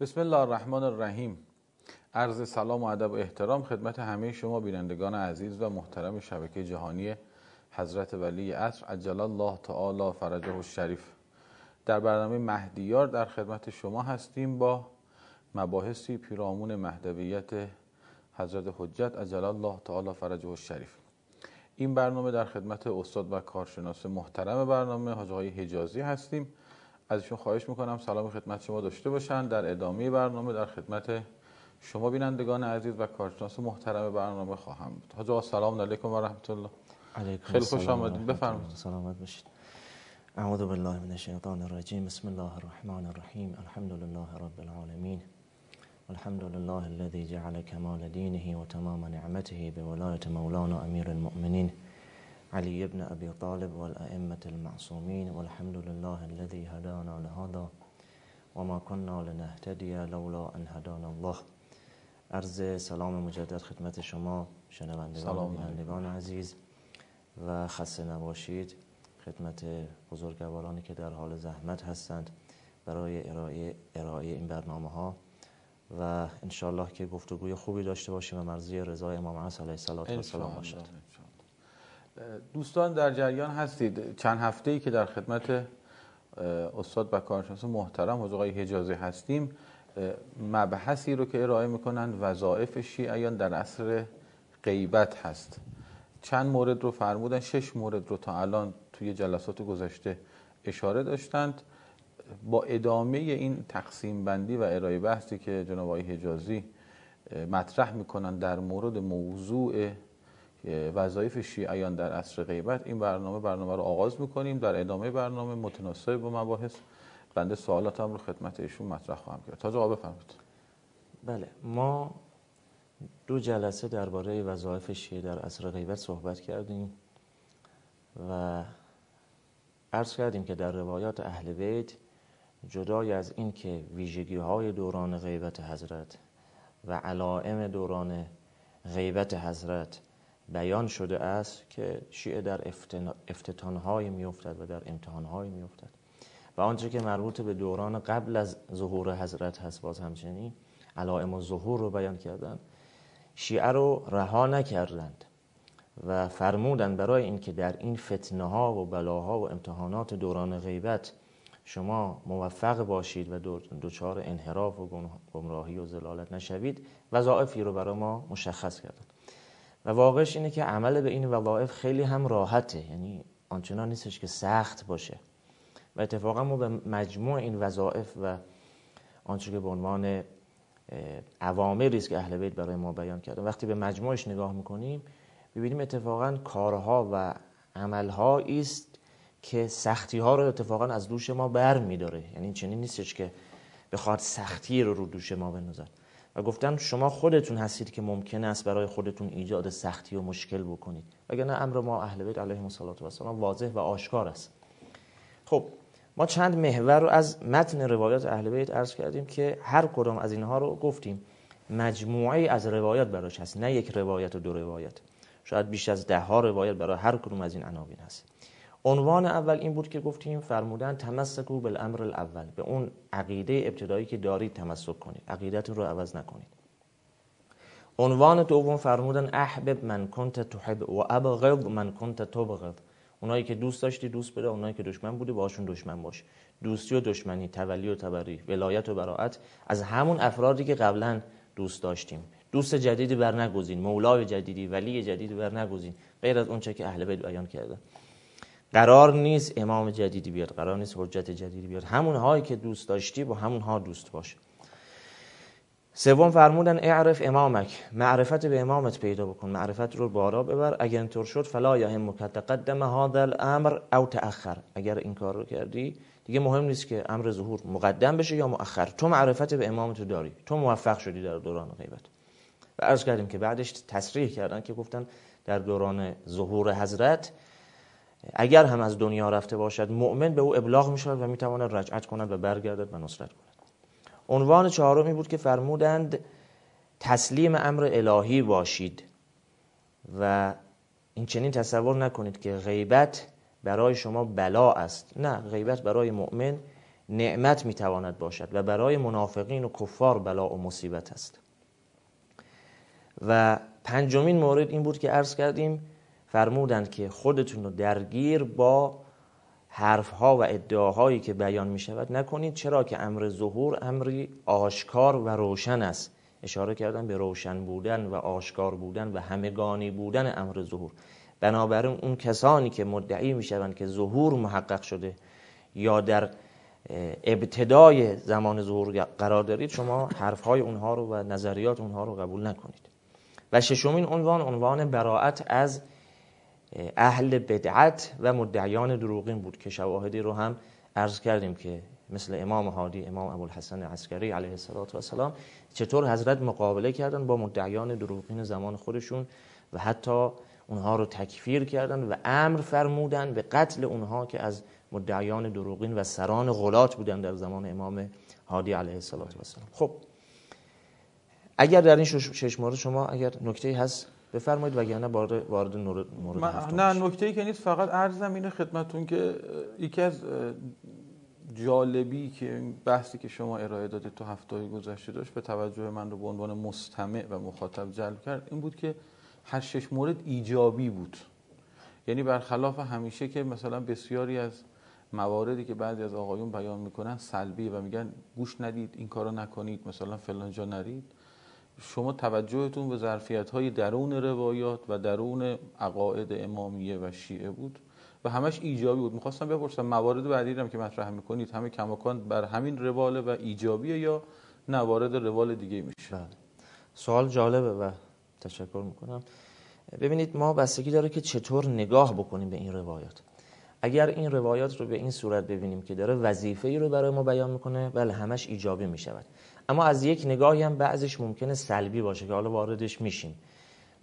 بسم الله الرحمن الرحیم. عرض سلام و ادب و احترام خدمت همه شما بینندگان عزیز و محترم شبکه جهانی حضرت ولی عصر عجل الله تعالی فرجه الشریف. در برنامه مهدیار در خدمت شما هستیم با مباحثی پیرامون مهدویت حضرت حجت عجل الله تعالی فرجه الشریف. این برنامه در خدمت استاد و کارشناس محترم برنامه حاج حجازی هستیم. ازشون خواهش می‌کنم سلام خدمت شما داشته باشن. در ادامه برنامه در خدمت شما بینندگان عزیز و کارشناس محترم برنامه خواهم بود. حاج آقا سلام علیکم و رحمت الله خیلی خوش آمدید. بفرمایید. سلامت باشید. اعوذ بالله من الشیطان الرجیم. بسم الله الرحمن الرحیم. الحمد لله رب العالمین. الحمد لله الذي جعل كمال دينه وتمام نعمته بولاية مولانا أمير المؤمنين علي بن أبي طالب والأئمة المعصومين والحمد لله الذي هدانا لهذا وما كنا لنهتدي لولا أن هدانا الله. عرض سلام مجدد خدمت شما شنوندگان و بینندگان عزیز و خسته نباشید. خدمت بزرگوارانی که در حال زحمت هستند برای ارائه, ارائه این برنامه ها و انشالله که گفتگوی خوبی داشته باشیم و مرزی رضای امام عصر علیه السلام باشد. دوستان در جریان هستید. چند هفته ای که در خدمت استاد و کارشناس محترم حضور آقای حجازی هستیم. مبحثی رو که ارائه می‌کنن وظایف شیعیان در عصر غیبت هست. چند مورد رو فرمودن شش مورد رو تا الان توی جلسات گذشته اشاره داشتند. با ادامه این تقسیم بندی و ارائه بحثی که جناب آقای حجازی مطرح می‌کنن در مورد موضوع وظایف شیعیان در عصر غیبت این برنامه برنامه رو آغاز می‌کنیم. در ادامه برنامه متناسب با مباحث. بنده سوالاتم رو خدمت ایشون مطرح خواهم کرد. تاج آقا بفرمایید. بله. ما دو جلسه درباره وظایف شیعه در عصر غیبت صحبت کردیم و عرض کردیم که در روایات اهل بیت جدای از این که ویژگی های دوران غیبت حضرت و علائم دوران غیبت حضرت بیان شده است که شیعه در افتتانهایی میافتد و در امتحانهایی میافتد. و آنچه که مربوط به دوران قبل از ظهور حضرت هست باز همچنین علائم و ظهور رو بیان کردن شیعه رو رها نکردند و فرمودند برای اینکه در این فتنه ها و بلاها و امتحانات دوران غیبت شما موفق باشید و دچار انحراف و گمراهی و زلالت نشوید وظایفی رو برای ما مشخص کردند. و واقعش اینه که عمل به این وظایف خیلی هم راحته. یعنی آنچنان نیستش که سخت باشه. و اتفاقا ما به مجموع این وظایف و آنچه که به عنوان عوامری است که اهل بیت برای ما بیان کرده وقتی به مجموعش نگاه می‌کنیم ببینیم اتفاقا کارها و عملها است که سختی ها رو اتفاقا از دوش ما بر میداره یعنی چنین نیستش که بخواد سختی رو رو دوش ما بندازد. و گفتن شما خودتون هستید که ممکن است برای خودتون ایجاد سختی و مشکل بکنید. وگرنه امر ما اهل بیت علیهم السلام واضح و آشکار است. خب ما چند محور رو از متن روایات اهل بیت عرض کردیم که هر کدام از اینها رو گفتیم. مجموعه از روایات براش هست نه یک روایت و دو روایت. شاید بیش از ده ها روایت برای هر کدوم از این عناوین هست. عنوان اول این بود که گفتیم فرمودن تمسکو بالامر الاول. به اون عقیده ابتدایی که دارید تمسک کنید. عقیدتون رو عوض نکنید. عنوان دوم فرمودن احبب من کنت تحب و ابغض من کنت تبغض. اونایی که دوست داشتی دوست بده اونایی که دشمن بودی باشون دشمن باش. دوستی و دشمنی تولی و تبری ولایت و براعت. از همون افرادی که قبلا دوست داشتیم. دوست جدیدی بر نگزین مولای جدیدی ولی جدیدی بر نگزین غیر از اونچه که اهل بیت بیان کرده. قرار نیست امام جدیدی بیاد قرار نیست حجت جدیدی بیاد. همون هایی که دوست داشتی با همون ها دوست باش. سوم فرمودن اعرف امامک. معرفت به امامت پیدا بکن. معرفت رو بارا ببر. اگر اینطور شد فلا یهم تقدم هذا الامر او تاخر اگر این کار رو کردی دیگه مهم نیست که امر ظهور مقدم بشه یا مؤخر. تو معرفت به امامت داری. تو موفق شدی در دوران غیبت. و عرض کردیم که بعدش تصریح کردن که گفتن در دوران ظهور حضرت اگر هم از دنیا رفته باشد مؤمن به او ابلاغ می شود و می تواند رجعت کند و برگردد و نصرت کند. عنوان چهارمی بود که فرمودند تسلیم امر الهی باشید و این چنین تصور نکنید که غیبت برای شما بلا است. نه غیبت برای مؤمن نعمت می‌تواند باشد و برای منافقین و کفار بلا و مصیبت است. و پنجمین مورد این بود که عرض کردیم فرمودند که خودتون رو درگیر با حرفها و ادعاهایی که بیان می شود نکنید چرا که امر ظهور امری آشکار و روشن است. اشاره کردن به روشن بودن و آشکار بودن و همگانی بودن امر ظهور. بنابراین اون کسانی که مدعی می شوند که ظهور محقق شده یا در ابتدای زمان ظهور قرار دارید شما حرفهای اونها رو و نظریات اونها رو قبول نکنید. و ششمین عنوان عنوان براعت از اهل بدعت و مدعیان دروغین بود که شواهدی رو هم عرض کردیم که مثل امام هادی امام ابوالحسن عسکری علیه السلام چطور حضرت مقابله کردن با مدعیان دروغین زمان خودشون و حتی اونها رو تکفیر کردن و امر فرمودن به قتل اونها که از مدعیان دروغین و سران غلات بودن در زمان امام هادی علیه السلام خب اگر در این شش مورد شما اگر نکته هست بفرمایید وگرنه وارد وارد مورد نه نکته ای که نیست فقط عرضم اینه خدمتون که یکی از جالبی که بحثی که شما ارائه دادید تو هفته گذشته داشت به توجه من رو به عنوان مستمع و مخاطب جلب کرد این بود که هر شش مورد ایجابی بود. یعنی برخلاف همیشه که مثلا بسیاری از مواردی که بعضی از آقایون بیان می‌کنن سلبی و میگن گوش ندید این کارو نکنید مثلا فلان جا نرید شما توجهتون به ظرفیت های درون روایات و درون عقاید امامیه و شیعه بود و همش ایجابی بود. می‌خواستم بپرسم موارد بعدی هم که مطرح می‌کنید همه کماکان بر همین رواله و ایجابیه یا نه وارد روال دیگه میشه؟ بله. سوال جالبه و تشکر می‌کنم. ببینید ما بستگی داره که چطور نگاه بکنیم به این روایات. اگر این روایات رو به این صورت ببینیم که داره وظیفه ای رو برای ما بیان می‌کنه بله همش ایجابی می‌شود. اما از یک نگاهی هم بعضش ممکنه سلبی باشه که حالا واردش میشیم.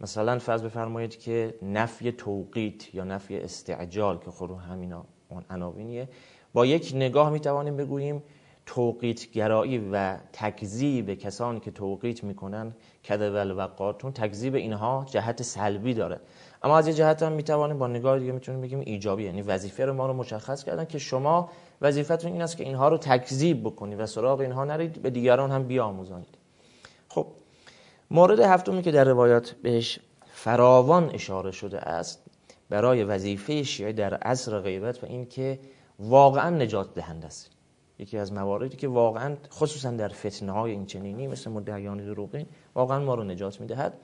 مثلا فرض بفرمایید که نفی توقیت یا نفی استعجال که خود همینا اون عناوینیه. با یک نگاه می‌توانیم بگوییم توقیت گرایی و تکذیب کسانی که توقیت می‌کنن کدول و قاتون تکذیب اینها جهت سلبی داره. اما از یه جهت هم می‌توانیم با نگاه دیگه می‌تونیم بگیم ایجابی یعنی وظیفه رو ما رو مشخص کردن که شما وظیفتون این است که اینها رو تکذیب بکنید و سراغ اینها نرید به دیگران هم بیاموزانید. خب مورد هفتمی که در روایات بهش فراوان اشاره شده است برای وظیفه شیعه در عصر غیبت و این که واقعا نجات دهنده است. یکی از مواردی که واقعا خصوصا در فتنه های این چنینی مثل مدعیان دروغین واقعا ما رو نجات می‌دهد.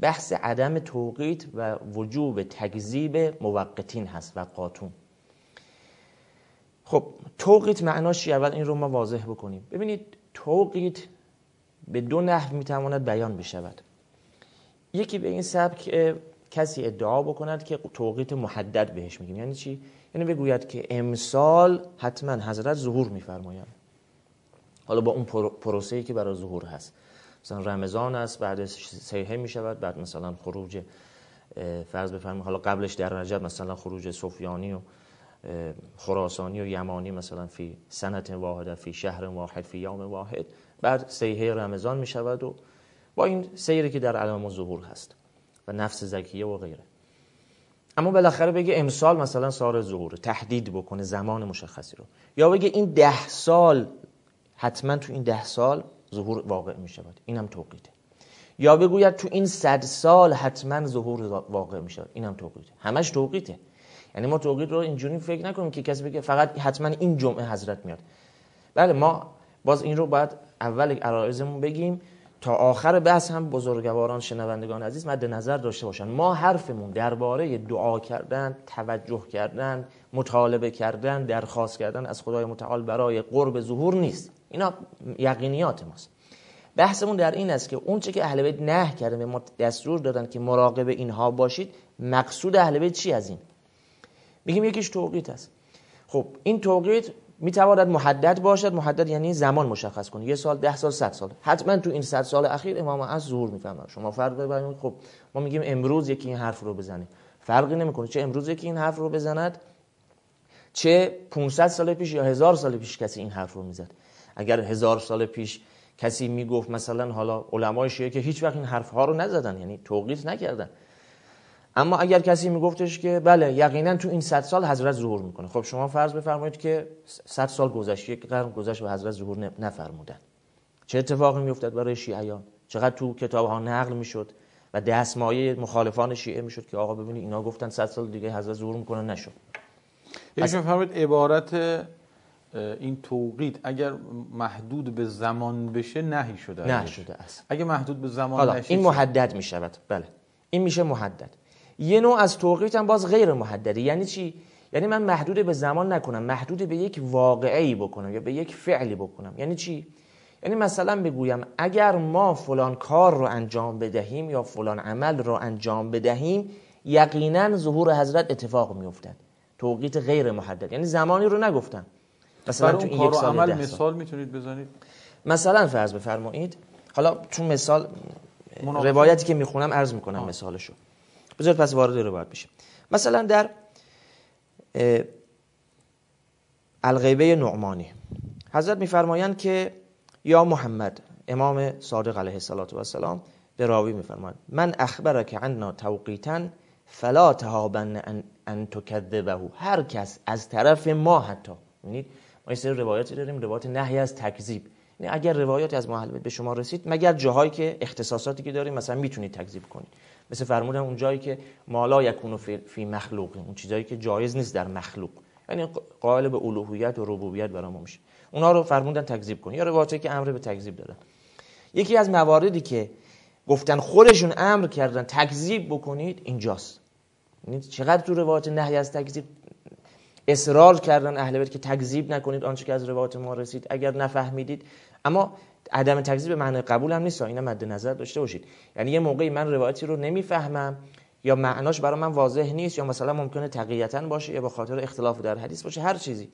بحث عدم توقیت و وجوب تکذیب موقتین هست و قاتون. خب توقیت معناش اول این رو ما واضح بکنیم. ببینید توقیت به دو نحو می‌تواند بیان بشود. یکی به این سبک کسی ادعا بکند که توقیت محدد بهش میگیم. یعنی چی؟ یعنی بگوید که امسال حتما حضرت ظهور میفرمایند. حالا با اون پروسه‌ای که برای ظهور هست. مثلا رمضان است بعد سیحه می شود بعد مثلا خروج فرض بفرمایید حالا قبلش در رجب مثلا خروج سفیانی و خراسانی و یمانی مثلا فی سنت واحد فی شهر واحد فی یوم واحد. بعد سیحه رمضان می شود و با این سیری که در علم ظهور هست. و نفس زکیه و غیره. اما بالاخره بگه امسال مثلا سال ظهور تهدید بکنه زمان مشخصی رو. یا بگه این ده سال حتما تو این ده سال ظهور واقع می شود این هم توقیده یا بگوید تو این صد سال حتما ظهور واقع می شود این هم توقیده همش توقیته. یعنی ما توقید رو اینجوری فکر نکنیم که کسی بگه فقط حتما این جمعه حضرت میاد. بله ما باز این رو باید اول عرایزمون بگیم. تا آخر بحث هم بزرگواران شنوندگان عزیز مد نظر داشته باشن. ما حرفمون درباره دعا کردن توجه کردن مطالبه کردن درخواست کردن از خدای متعال برای قرب ظهور نیست. اینا یقینیات ماست. بحثمون در این است که اون چه که اهل بیت نه کرده به ما دستور دادن که مراقب اینها باشید مقصود اهل بیت چی از این؟ میگیم یکیش توقیت است. خب این توقیت می‌تواند محدد باشد. محدد یعنی زمان مشخص کنه یه سال ده سال صد سال. حتما تو این صد سال اخیر امام از ظهور می‌فهمن. شما فرق ببینید خب ما میگیم امروز یکی این حرف رو بزنه. فرقی نمی‌کنه. چه امروز یکی این حرف رو بزند چه 500 سال پیش یا هزار سال پیش کسی این حرف رو می‌زد. اگر هزار سال پیش کسی می‌گفت مثلا حالا علمای شیعه که هیچ وقت این حرف ها رو نزدن یعنی توقیت نکردن. اما اگر کسی میگفتش که بله یقینا تو این 100 سال حضرت ظهور می‌کنه. خب شما فرض بفرمایید که 100 سال گذشت یک قرن گذشت و حضرت ظهور نفرمودن. چه اتفاقی میافتاد برای شیعیان؟ چقدر تو کتاب ها نقل می‌شد و دستمایه مخالفان شیعه می‌شد که آقا ببینید اینا گفتن 100 سال دیگه حضرت ظهور می‌کنه نشد. یعنی شما فرمایید عبارت این توقیت اگر محدود به زمان بشه نهی شده. نه شده است اگه محدود به زمان نشه این محدد می‌شود. بله. این میشه محدد. یه نوع از توقیت هم باز غیر محدده. یعنی چی؟ یعنی من محدود به زمان نکنم محدود به یک واقعی بکنم یا به یک فعلی بکنم. یعنی چی؟ یعنی مثلا بگویم اگر ما فلان کار رو انجام بدهیم یا فلان عمل رو انجام بدهیم یقینا ظهور حضرت اتفاق میافتد. توقیت غیر محدد. یعنی زمانی رو نگفتم. مثلا تو این یک سال عمل مثال می‌تونید بزنید؟ مثلا فرض بفرمایید. حالا تو مثال روایتی که می‌خونم عرض می‌کنم آه. مثالشو. بذار پس وارد روایت بشیم. مثلا در الغیبه نعمانی. حضرت میفرمایند که یا محمد امام صادق علیه السلام به راوی میفرمایند من اخبرک عنا توقیتا فلا تهابن ان, ان تکذبه. هر کس از طرف ما حتی. ببینید ما یه سری روایاتی داریم روایت نهی از تکذیب. یعنی اگر روایاتی از محل به شما رسید مگر جاهایی که اختصاصاتی که داریم مثلا می‌تونید تکذیب کنید. مثل فرمودن اون جایی که مالا یکونو فی مخلوق اون چیزایی که جایز نیست در مخلوق. یعنی قائل به الوهیت و ربوبیت برای ما میشه. اونا رو فرمودن تکذیب کنید. یا روایاتی که امر به تکذیب دادن. یکی از مواردی که گفتن خودشون امر کردن تکذیب بکنید اینجاست. یعنی چقدر تو روایت نهی از تکذیب اصرار کردن اهل بیت که تکذیب نکنید آنچه که از روایت ما رسید. اگر نفهمیدید. اما عدم تکذیب به معنی قبول هم نیست. اینا مد نظر داشته باشید. یعنی یه موقعی من روایتی رو نمی‌فهمم یا معناش برای من واضح نیست یا مثلا ممکنه تقییتا باشه یا به خاطر اختلاف در حدیث باشه. هر چیزی.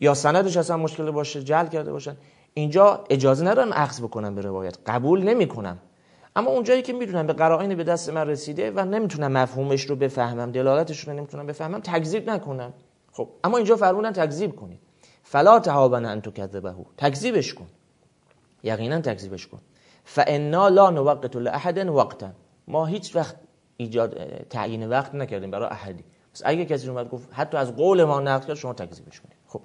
یا سندش اصلا مشکل باشه جل کرده باشن. اینجا اجازه ندارم اخذ بکنم به روایت. قبول نمی‌کنم. اما اونجایی که می‌دونم به قرائن به دست من رسیده و نمی‌تونم مفهومش رو بفهمم دلالتش رو نمی‌تونم بفهمم تکذیب نکنم. خب اما اینجا فرمودن تکذیب کنید. فلا تهابن ان تکذبه تکذیبش کن. یقینا تکذیبش کن. فانا لا نوقت لاحد وقتا. ما هیچ وقت ایجاد تعیین وقت نکردیم برای احدی. پس اگه کسی اومد گفت حتی از قول ما نقل کرد شما تکذیبش کنید. خب.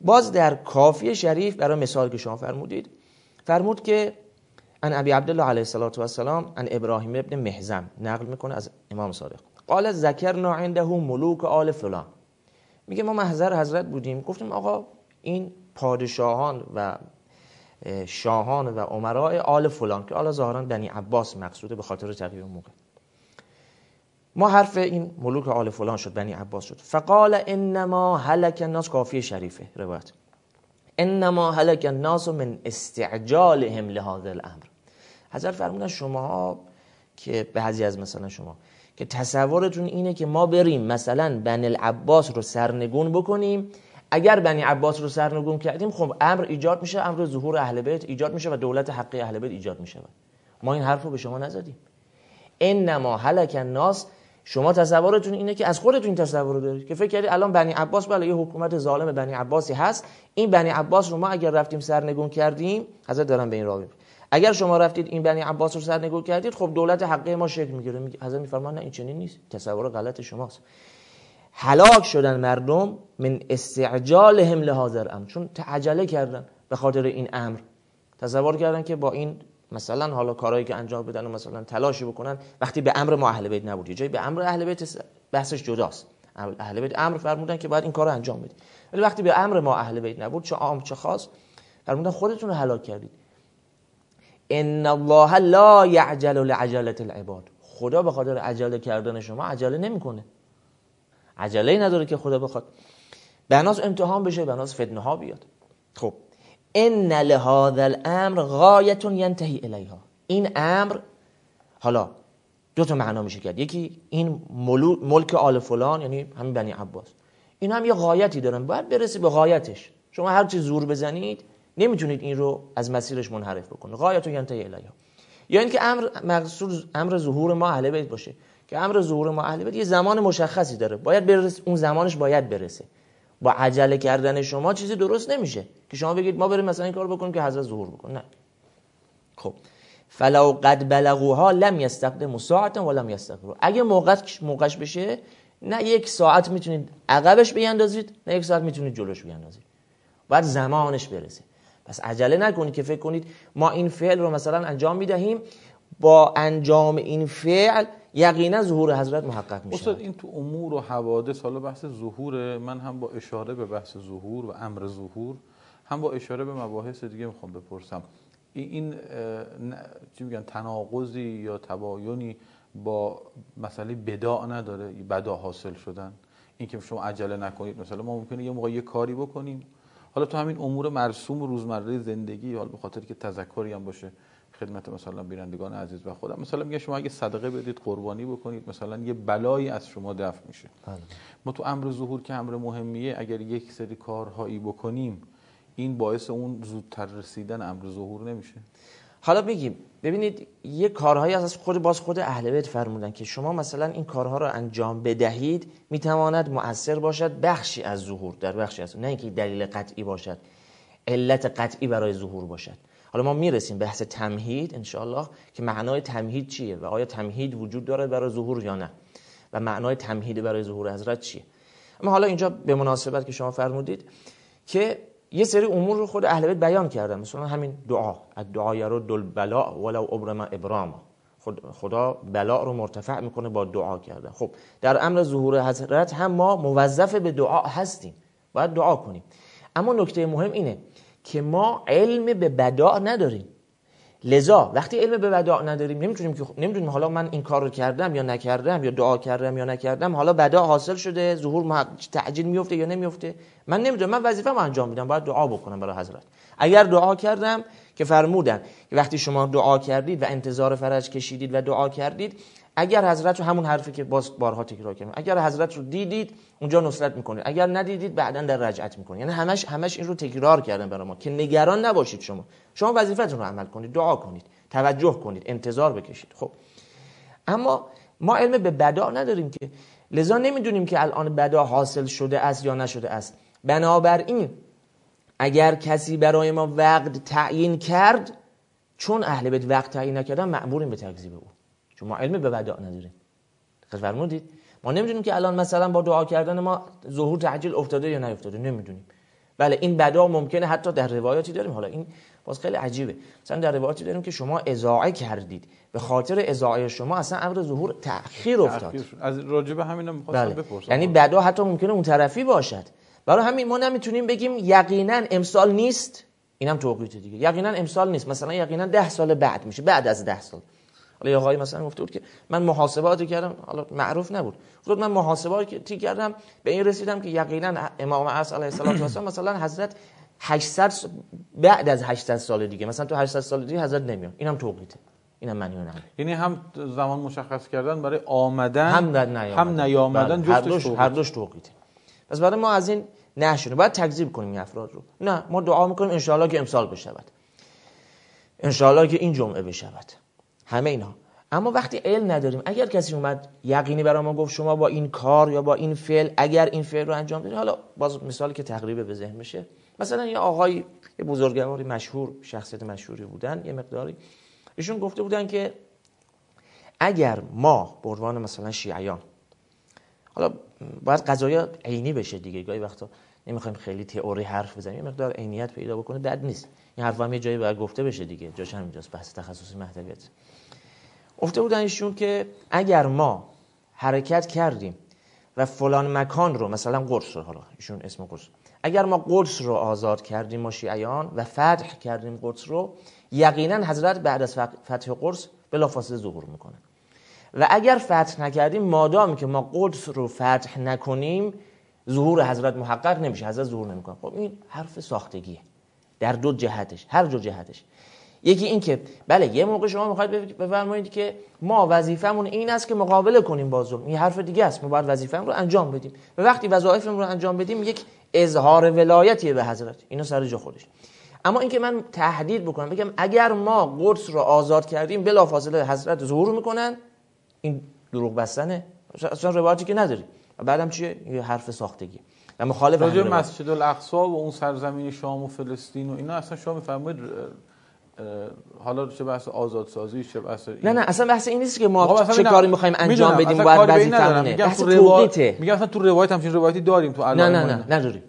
باز در کافی شریف برای مثال که شما فرمودید فرمود که ان ابی عبدالله علیه السلام ان ابراهیم ابن محزم. نقل می‌کنه از امام صادق. قال ذکرنا عنده ملوک آل فلان. میگه ما محضر حضرت بودیم. گفتیم آقا این پادشاهان و شاهان و عمرای آل فلان که حالا ظاهرا بنی عباس مقصوده به خاطر تغییر موقع. ما حرف این ملوک آل فلان شد بنی عباس شد. فقال انما هلك الناس کافی شریفه روایت. انما هلك الناس من استعجالهم لهذا الامر. حضرت فرمودن شما که بعضی از مثلا شما که تصورتون اینه که ما بریم مثلا بنی العباس رو سرنگون بکنیم. اگر بنی عباس رو سرنگون کردیم خب امر ایجاد میشه امر ظهور اهل بیت ایجاد میشه و دولت حقی اهل بیت ایجاد میشه. ما این حرف رو به شما نزدیم. انما هلک الناس شما تصورتون اینه که از خودتون این تصور دارید که فکر کردید الان بنی عباس بله یه حکومت ظالم بنی عباسی هست. این بنی عباس رو ما اگر رفتیم سرنگون کردیم حضرت دارم به این راوی اگر شما رفتید این بنی عباس رو سرنگون کردید خب دولت حقی ما شکل می‌گیره. حضرت میفرمان نه این چنین نیست. تصور غلط شماست. هلاک شدن مردم من استعجالهم لهذا الامر. چون تعجله کردن به خاطر این امر. تصور کردن که با این مثلا حالا کارهایی که انجام بدن و مثلا تلاشی بکنن وقتی به امر ما اهل بیت نبود. جایی به امر اهل بیت بحثش جداست. اهل بیت امر فرمودن که باید این کارو انجام بدید. ولی وقتی به امر ما اهل بیت نبود چه عام چه خاص فرمودن خودتون رو هلاک کردید. ان الله لا یعجل لعجله العباد خدا به خاطر عجله کردن شما عجله نمی‌کنه. عجله نداره که خدا بخواد. بناس امتحان بشه بناس فتنه ها بیاد. خب. ان لهذا الامر غایت ینتهی الیها. این امر حالا دو تا معنا میشه کرد. یکی این ملک آل فلان یعنی همین بنی عباس. این هم یه غایتی دارن. باید برسی به غایتش. شما هر چی زور بزنید نمی‌تونید این رو از مسیرش منحرف بکنید. غایت ینتهی الیها یا اینکه امر مقصود امر ظهور ما اهل بیت باشه. که امر ظهور ما اهل بیت یه زمان مشخصی داره. باید برسه اون زمانش باید برسه. با عجله کردن شما چیزی درست نمیشه. که شما بگید ما بریم مثلا این کار بکنیم که حضرت ظهور بکن نه. خب. فلو قد بلغوها لم یستقدموا ساعتا ولم یستقدموا اگه موقعش موقعش بشه نه یک ساعت می‌تونید عقبش بیاندازید نه یک ساعت می‌تونید جلوش بیاندازید. باید زمانش برسه. پس عجله نکنید که فکر کنید ما این فعل رو مثلا انجام می‌دهیم با انجام این فعل یقینا ظهور حضرت محقق میشه. استاد این تو امور و حوادث حالا بحث ظهور من هم با اشاره به بحث ظهور و امر ظهور هم با اشاره به مباحث دیگه می‌خوام بپرسم. این چی میگن تناقضی یا تباینی با مسئله بداع نداره؟ بدا حاصل شدن. این که شما عجله نکنید مثلا ما ممکنه یه موقع یه کاری بکنیم حالا تو همین امور مرسوم و روزمره زندگی حالا به خاطر که تذکری هم باشه خدمت مثلا بینندگان عزیز و خودم مثلا میگه شما اگه صدقه بدید قربانی بکنید مثلا یه بلایی از شما دفع میشه بله. ما تو امر ظهور که امر مهمیه اگر یک سری کارهایی بکنیم این باعث اون زودتر رسیدن امر ظهور نمیشه حالا بگیم ببینید یه کارهایی از خود باز خود اهل بیت فرمودن که شما مثلا این کارها رو انجام بدهید می‌تواند مؤثر باشد. بخشی از ظهور در بخشی از نه اینکه دلیل قطعی باشد علت قطعی برای ظهور باشد. حالا ما می‌رسیم بحث تمهید انشاءالله که معنای تمهید چیه و آیا تمهید وجود داره برای ظهور یا نه و معنای تمهید برای ظهور حضرت چیه. اما حالا اینجا به مناسبت که شما فرمودید که یه سری امور رو خود اهل بیت بیان کردن. مثلا همین دعا. الدعا یرد البلاء ولو ابرم ابرام. خدا بلا رو مرتفع می‌کنه با دعا کردن. خب در امر ظهور حضرت هم ما موظف به دعا هستیم. باید دعا کنیم. اما نکته مهم اینه که ما علم به بداع نداریم. لذا وقتی علم به بداع نداریم نمی‌تونیم که نمی‌دونیم حالا من این کار رو کردم یا نکردم یا دعا کردم یا نکردم حالا بداع حاصل شده ظهور تعجیل میفته یا نمیفته من نمی‌دونم من وظیفه انجام میدم باید دعا بکنم برای حضرت. اگر دعا کردم که فرمودن وقتی شما دعا کردید و انتظار فرج کشیدید و دعا کردید اگر حضرت رو همون حرفی که باز بارها تکرار کردم اگر حضرت رو دیدید اونجا نصرت می‌کنید. اگر ندیدید بعدا در رجعت می‌کنید. یعنی همش همش این رو تکرار کردن برای ما که نگران نباشید شما. شما وظیفتون رو عمل کنید دعا کنید توجه کنید انتظار بکشید. خب. اما ما علم به بدا نداریم که لذا نمی‌دونیم که الان بدا حاصل شده است یا نشده است. بنابراین اگر کسی برای ما وقت تعیین کرد چون اهل بیت وقت تعیین نکردن معموریم به تکذیب او. چون ما علم به وداع نداریم دقت فرمودید؟ ما نمی‌دونیم که الان مثلا با دعا کردن ما ظهور تعجیل افتاده یا نیفتاده. نمی‌دونیم. بله این بدا ممکنه حتی در روایاتی داریم. حالا این باز خیلی عجیبه. مثلا در روایاتی داریم که شما ازاعه کردید. به خاطر ازاعه شما اصلا امر ظهور تأخیر افتاد. از راجب همین می‌خواستم بله. بپرسم. یعنی بدا حتی ممکنه اون طرفی باشد. برای همین ما نمی‌تونیم بگیم یقینا امسال نیست. اینم توقیت دیگه. یقینا امسال نیست. مثلا یقینا ده سال بعد میشه. بعد از ده سال. حالا آقای مثلا گفته بود که من محاسباتی کردم حالا معروف نبود. گفت من محاسباتی کردم به این رسیدم که یقینا امام عصر علیه السلام مثلا حضرت 800 بعد از 800 سال دیگه مثلا تو 800 سال دیگه حضرت نمیاد. اینم توقیته اینم معنی نه یعنی هم زمان مشخص کردن برای آمدن هم نیامدن. هم نیامدن بله. هر دوش هر دوش توقیته پس برای ما از این نشونه. باید تکذیب کنیم این افراد رو. نه ما دعا می‌کنیم ان که امسال بشود. ان که این جمعه بشود. همه اینا. اما وقتی علم نداریم اگر کسی اومد یقینی برای ما گفت شما با این کار یا با این فعل اگر این فعل رو انجام بدید حالا باز مثالی که تقریبا به ذهن میشه. مثلا یه آقای یه بزرگواری مشهور شخصیت مشهوری بودن یه مقداری ایشون گفته بودن که اگر ما به عنوان مثلا شیعیان حالا باید قضایا عینی بشه دیگه گاهی وقتا نمی‌خوایم خیلی تئوری حرف بزنیم یه مقدار عینیت پیدا بکنه بد نیست. این حرف هم یه جایی باید گفته بشه دیگه. جاش همینجاست بحث تخصصی مهدویت گفته بودن ایشون که اگر ما حرکت کردیم و فلان مکان رو مثلا قرص رو حالا ایشون اسم قرص. اگر ما قدس رو آزاد کردیم ما شیعیان و فتح کردیم قدس رو یقینا حضرت بعد از فتح قدس بلافاصله ظهور می‌کنه. و اگر فتح نکردیم مادام که ما قدس رو فتح نکنیم ظهور حضرت محقق نمیشه حضرت ظهور نمی‌کنه. خب این حرف ساختگیه. در دو جهتش هر دو جهتش. یکی این که بله یه موقع شما می‌خواید بفرمایید که ما وظیفمون این است که مقابله کنیم با ظلم. این حرف دیگه است. ما باید وظیفمون رو انجام بدیم. و وقتی وظایفمون رو انجام بدیم یک اظهار ولایتیه به حضرت. اینو سر جا خودش. اما اینکه من تهدید بکنم بگم اگر ما قدس رو آزاد کردیم بلافاصله حضرت ظهور می‌کنن این دروغ بستنه اصلا روایتی که نداریم و بعدم چیه؟ یه حرف ساختگی. و مخالف مسجد الاقصا و اون سرزمین شام و فلسطین و اینا اصلا شما میفرمایید حالا چه بحث آزادسازی چه بحث نه نه اصلا بحث این نیست که ما چه کاری می‌خوایم انجام بدیم باید وظیفه میگم تو روایت میگم اصلا تو روایت همچین روایتی داریم تو نه نه نه نداریم.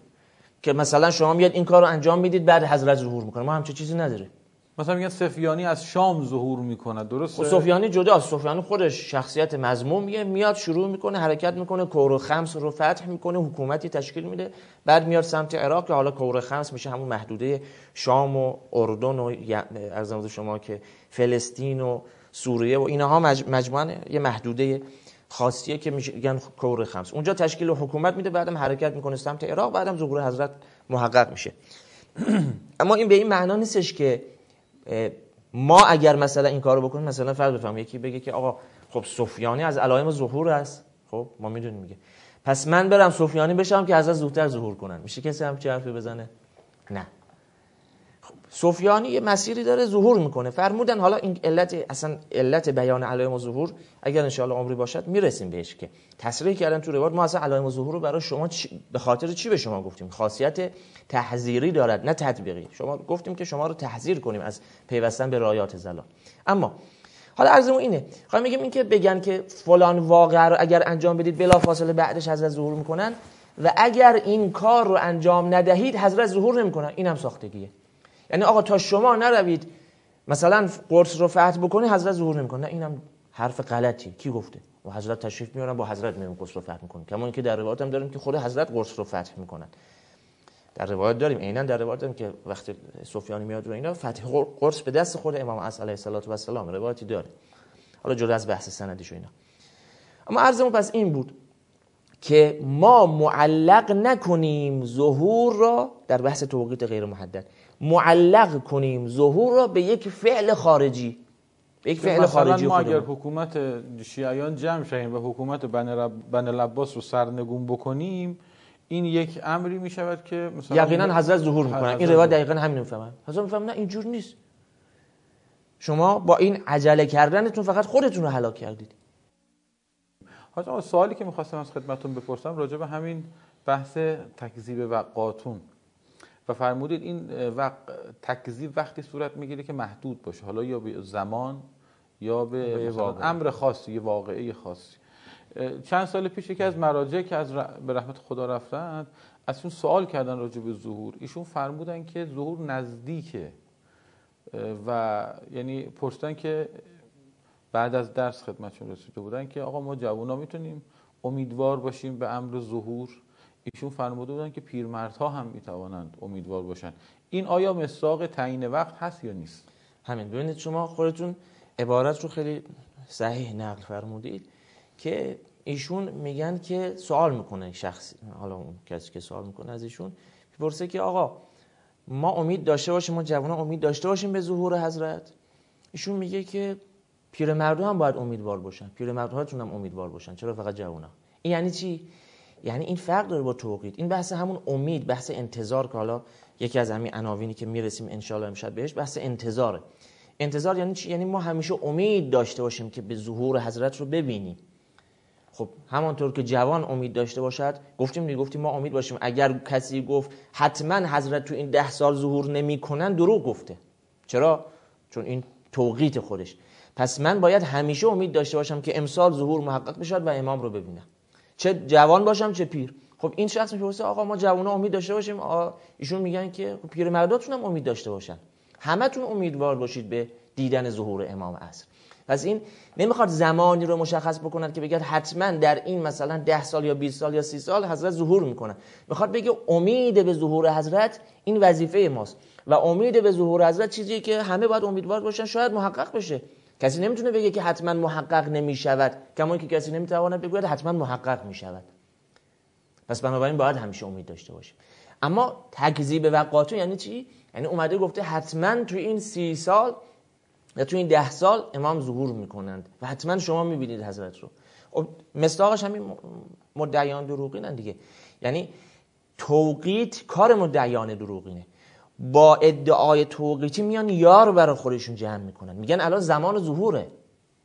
که مثلا شما میاد این کار رو انجام می‌دید بعد حضرت ظهور می‌کنه. ما همچه چیزی نداریم. مثلا میگن سفیانی از شام ظهور می‌کنه درسته؟ خب سفیانی جدا سفیانی خودش شخصیت مضمومیه میاد شروع می‌کنه حرکت می‌کنه کور خمس رو فتح می‌کنه حکومتی تشکیل میده بعد میاد سمت عراق که حالا کور خمس میشه همون محدوده شام و اردن و ارزم شما که فلسطین و سوریه و اینها مجموعا یه محدوده خاصیه که میگن کور خمس. اونجا تشکیل حکومت میده بعدم حرکت می‌کنه سمت عراق بعدم ظهور حضرت محقق میشه. اما این به این معنا نیستش که ما اگر مثلا این کارو بکنیم مثلا فرض بفهم یکی بگه که آقا خب سفیانی از علائم ظهور است. خب ما می‌دونیم میگه. پس من برم سفیانی بشم که از زودتر ظهور کنن. میشه کسی هم چه حرفی بزنه؟ نه. سفیانی یه مسیری داره ظهور می‌کنه. فرمودن حالا این علت اصلا علت بیان علائم و ظهور اگر ان عمری باشد می‌رسیم بهش که تصریح کردن تو روایت ما اصلا علائم و ظهور رو برای شما به خاطر چی به شما گفتیم؟ خاصیت تحذیری دارد نه تطبیقی. شما گفتیم که شما رو تحذیر کنیم از پیوستن به رایات زلال اما حالا عرضمون اینه خواهیم میگیم این که بگن که فلان واقعه رو اگر انجام بدید بلا فاصله بعدش حضرت ظهور می‌کنن و اگر این کار رو انجام ندهید حضرت ظهور نمی‌کنن. اینم ساختگیه. یعنی آقا تا شما نروید مثلا قرص رو فتح بکنی حضرت ظهور نمی‌کنه. نه اینم حرف غلطی. کی گفته؟ و حضرت تشریف میارن با حضرت میون قرص رو فتح می‌کنن کما اینکه در روایت هم داریم که خود حضرت قرص رو فتح می‌کنن. در روایت داریم عینا در روایت داریم که وقتی سفیانی میاد و اینا فتح قرص به دست خود امام عصر علیه السلام روایتی داره. حالا جدا از بحث سندیش و اینا. اما عرضمون پس این بود که ما معلق نکنیم ظهور را در بحث توقیت غیر محدد. معلق کنیم. ظهور را به یک فعل خارجی. به یک فعل خارجی ما اگر حکومت شیعیان جمع شیم و حکومت بن لباس رو سرنگون بکنیم این یک امری می شود که مثلا یقینا حضرت ظهور می‌کنن. این روایت دقیقا همین می‌فهمن. حضرت می‌فهمن نه اینجور نیست. شما با این عجله کردنتون فقط خودتون رو هلاک کردید. حالا سوالی که می‌خواستم از خدمتون بپرسم راجع به همین بحث تکذیب وقاتون و فرمودید این وقت تکذیب وقتی صورت می‌گیره که محدود باشه. حالا یا به زمان یا به امر خاصی یه واقعه خاصی. چند سال پیش یکی از مراجع که از به رحمت خدا رفتن از اون سوال کردن راجع به ظهور. ایشون فرمودن که ظهور نزدیکه. و یعنی پرسیدن که بعد از درس خدمتشون رسیده بودن که آقا ما جوونا می‌تونیم امیدوار باشیم به امر ظهور. ایشون فرموده بودن که پیرمردها هم می‌توانند امیدوار باشند. این آیا مساق تعیین وقت هست یا نیست؟ همین. ببینید شما خودتون عبارت رو خیلی صحیح نقل فرمودید که ایشون میگن که سوال می‌کنه شخص حالا اون کسی که سوال می‌کنه از ایشون می‌پرسه که آقا ما امید داشته باشیم ما جوانان امید داشته باشیم به ظهور حضرت؟ ایشون میگه که پیرمردها هم باید امیدوار باشن. پیرمردهاتون هم امیدوار باشن. چرا؟ فقط جوونا این یعنی چی؟ یعنی این فرق داره با توقید این بحث همون امید بحث انتظار که حالا یکی از همین عناوینی که می‌رسیم انشالله امشب بهش بحث انتظاره. انتظار یعنی چی؟ یعنی ما همیشه امید داشته باشیم که به ظهور حضرت رو ببینیم. خب همانطور که جوان امید داشته باشد گفتیم گفتیم ما امید باشیم. اگر کسی گفت حتما حضرت تو این ده سال ظهور نمی‌کنن دروغ گفته. چرا؟ چون این توقیت خودش. پس من باید همیشه امید داشته باشم که امسال ظهور محقق بشد و امام رو ببینم. چه جوان باشم چه پیر. خب این شخص می‌پرسه آقا ما جوونا امید داشته باشیم؟ ایشون میگن که خب پیر مرداتون هم امید داشته باشن. همتون امیدوار باشید به دیدن ظهور امام عصر. پس این نمی‌خواد زمانی رو مشخص بکند که بگه حتما در این مثلا ده سال یا 20 سال یا سی سال حضرت ظهور می‌کنن می‌خواد بگه امید به ظهور حضرت این وظیفه ماست. و امید به ظهور حضرت چیزی که همه باید امیدوار باشن شاید محقق بشه. کسی نمی‌تونه بگه که حتما محقق نمی‌شود. کما که کسی نمی‌تواند بگوید حتما محقق می‌شود. پس بنابراین باید همیشه امید داشته باشیم. اما تکذیب وقاتو یعنی چی؟ یعنی اومده گفته حتما تو این سی سال یا تو این ده سال امام ظهور می‌کنند و حتما شما می‌بینید حضرت رو. خب مصداقش همین مدعیان دروغینن دیگه. یعنی توقیت کار مدعیان دروغینه. با ادعای توقیتی میان یار برای خودشون جمع می‌کنن. میگن الان زمان ظهوره.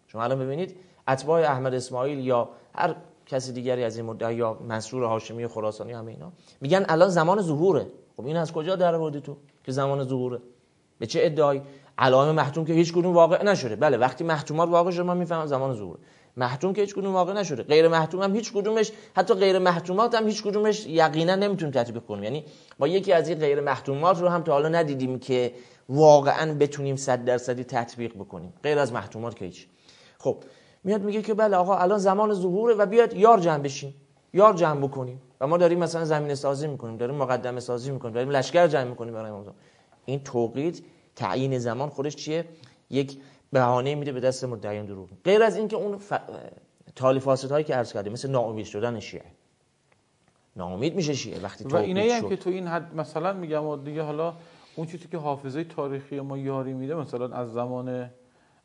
شما الان ببینید اتباع احمد اسماعیل یا هر کسی دیگری از این مدعی یا منصور هاشمی خراسانی همه اینا میگن الان زمان ظهوره. خب این از کجا در آوردی تو که زمان ظهوره؟ به چه ادعای؟ علائم محتوم که هیچ کدوم واقع نشده. بله وقتی محتومات واقع شده ما می‌فهمم زمان ظهور محتوم که هیچ کدوم واقع نشده. غیر محتوم هم هیچ کدومش حتی غیر محتومات هم هیچ کدومش یقینا نمی‌تونیم تطبیق کنیم. یعنی ما یکی از این غیر محتومات رو هم تا حالا ندیدیم که واقعا بتونیم 100 درصدی تطبیق بکنیم. غیر از محتومات که هیچ. خب میاد میگه که بله آقا الان زمان ظهوره و بیاد یار جمع بشیم. یار جمع بکنیم. و ما داریم مثلا زمین سازی می‌کنیم داریم مقدمه سازی می‌کنیم داریم لشکر جمع می‌کنیم برای امام این توقیت تعیین زمان خودش چیه؟ یک بهانه میده به دست مدعیان دروغ غیر از اینکه اون ف... تالی هایی که عرض کردیم مثل ناامید شدن شیعه. ناامید میشه شیعه وقتی و اینه هم که تو این حد مثلا میگم دیگه حالا اون چیزی که حافظه تاریخی ما یاری میده مثلا از زمان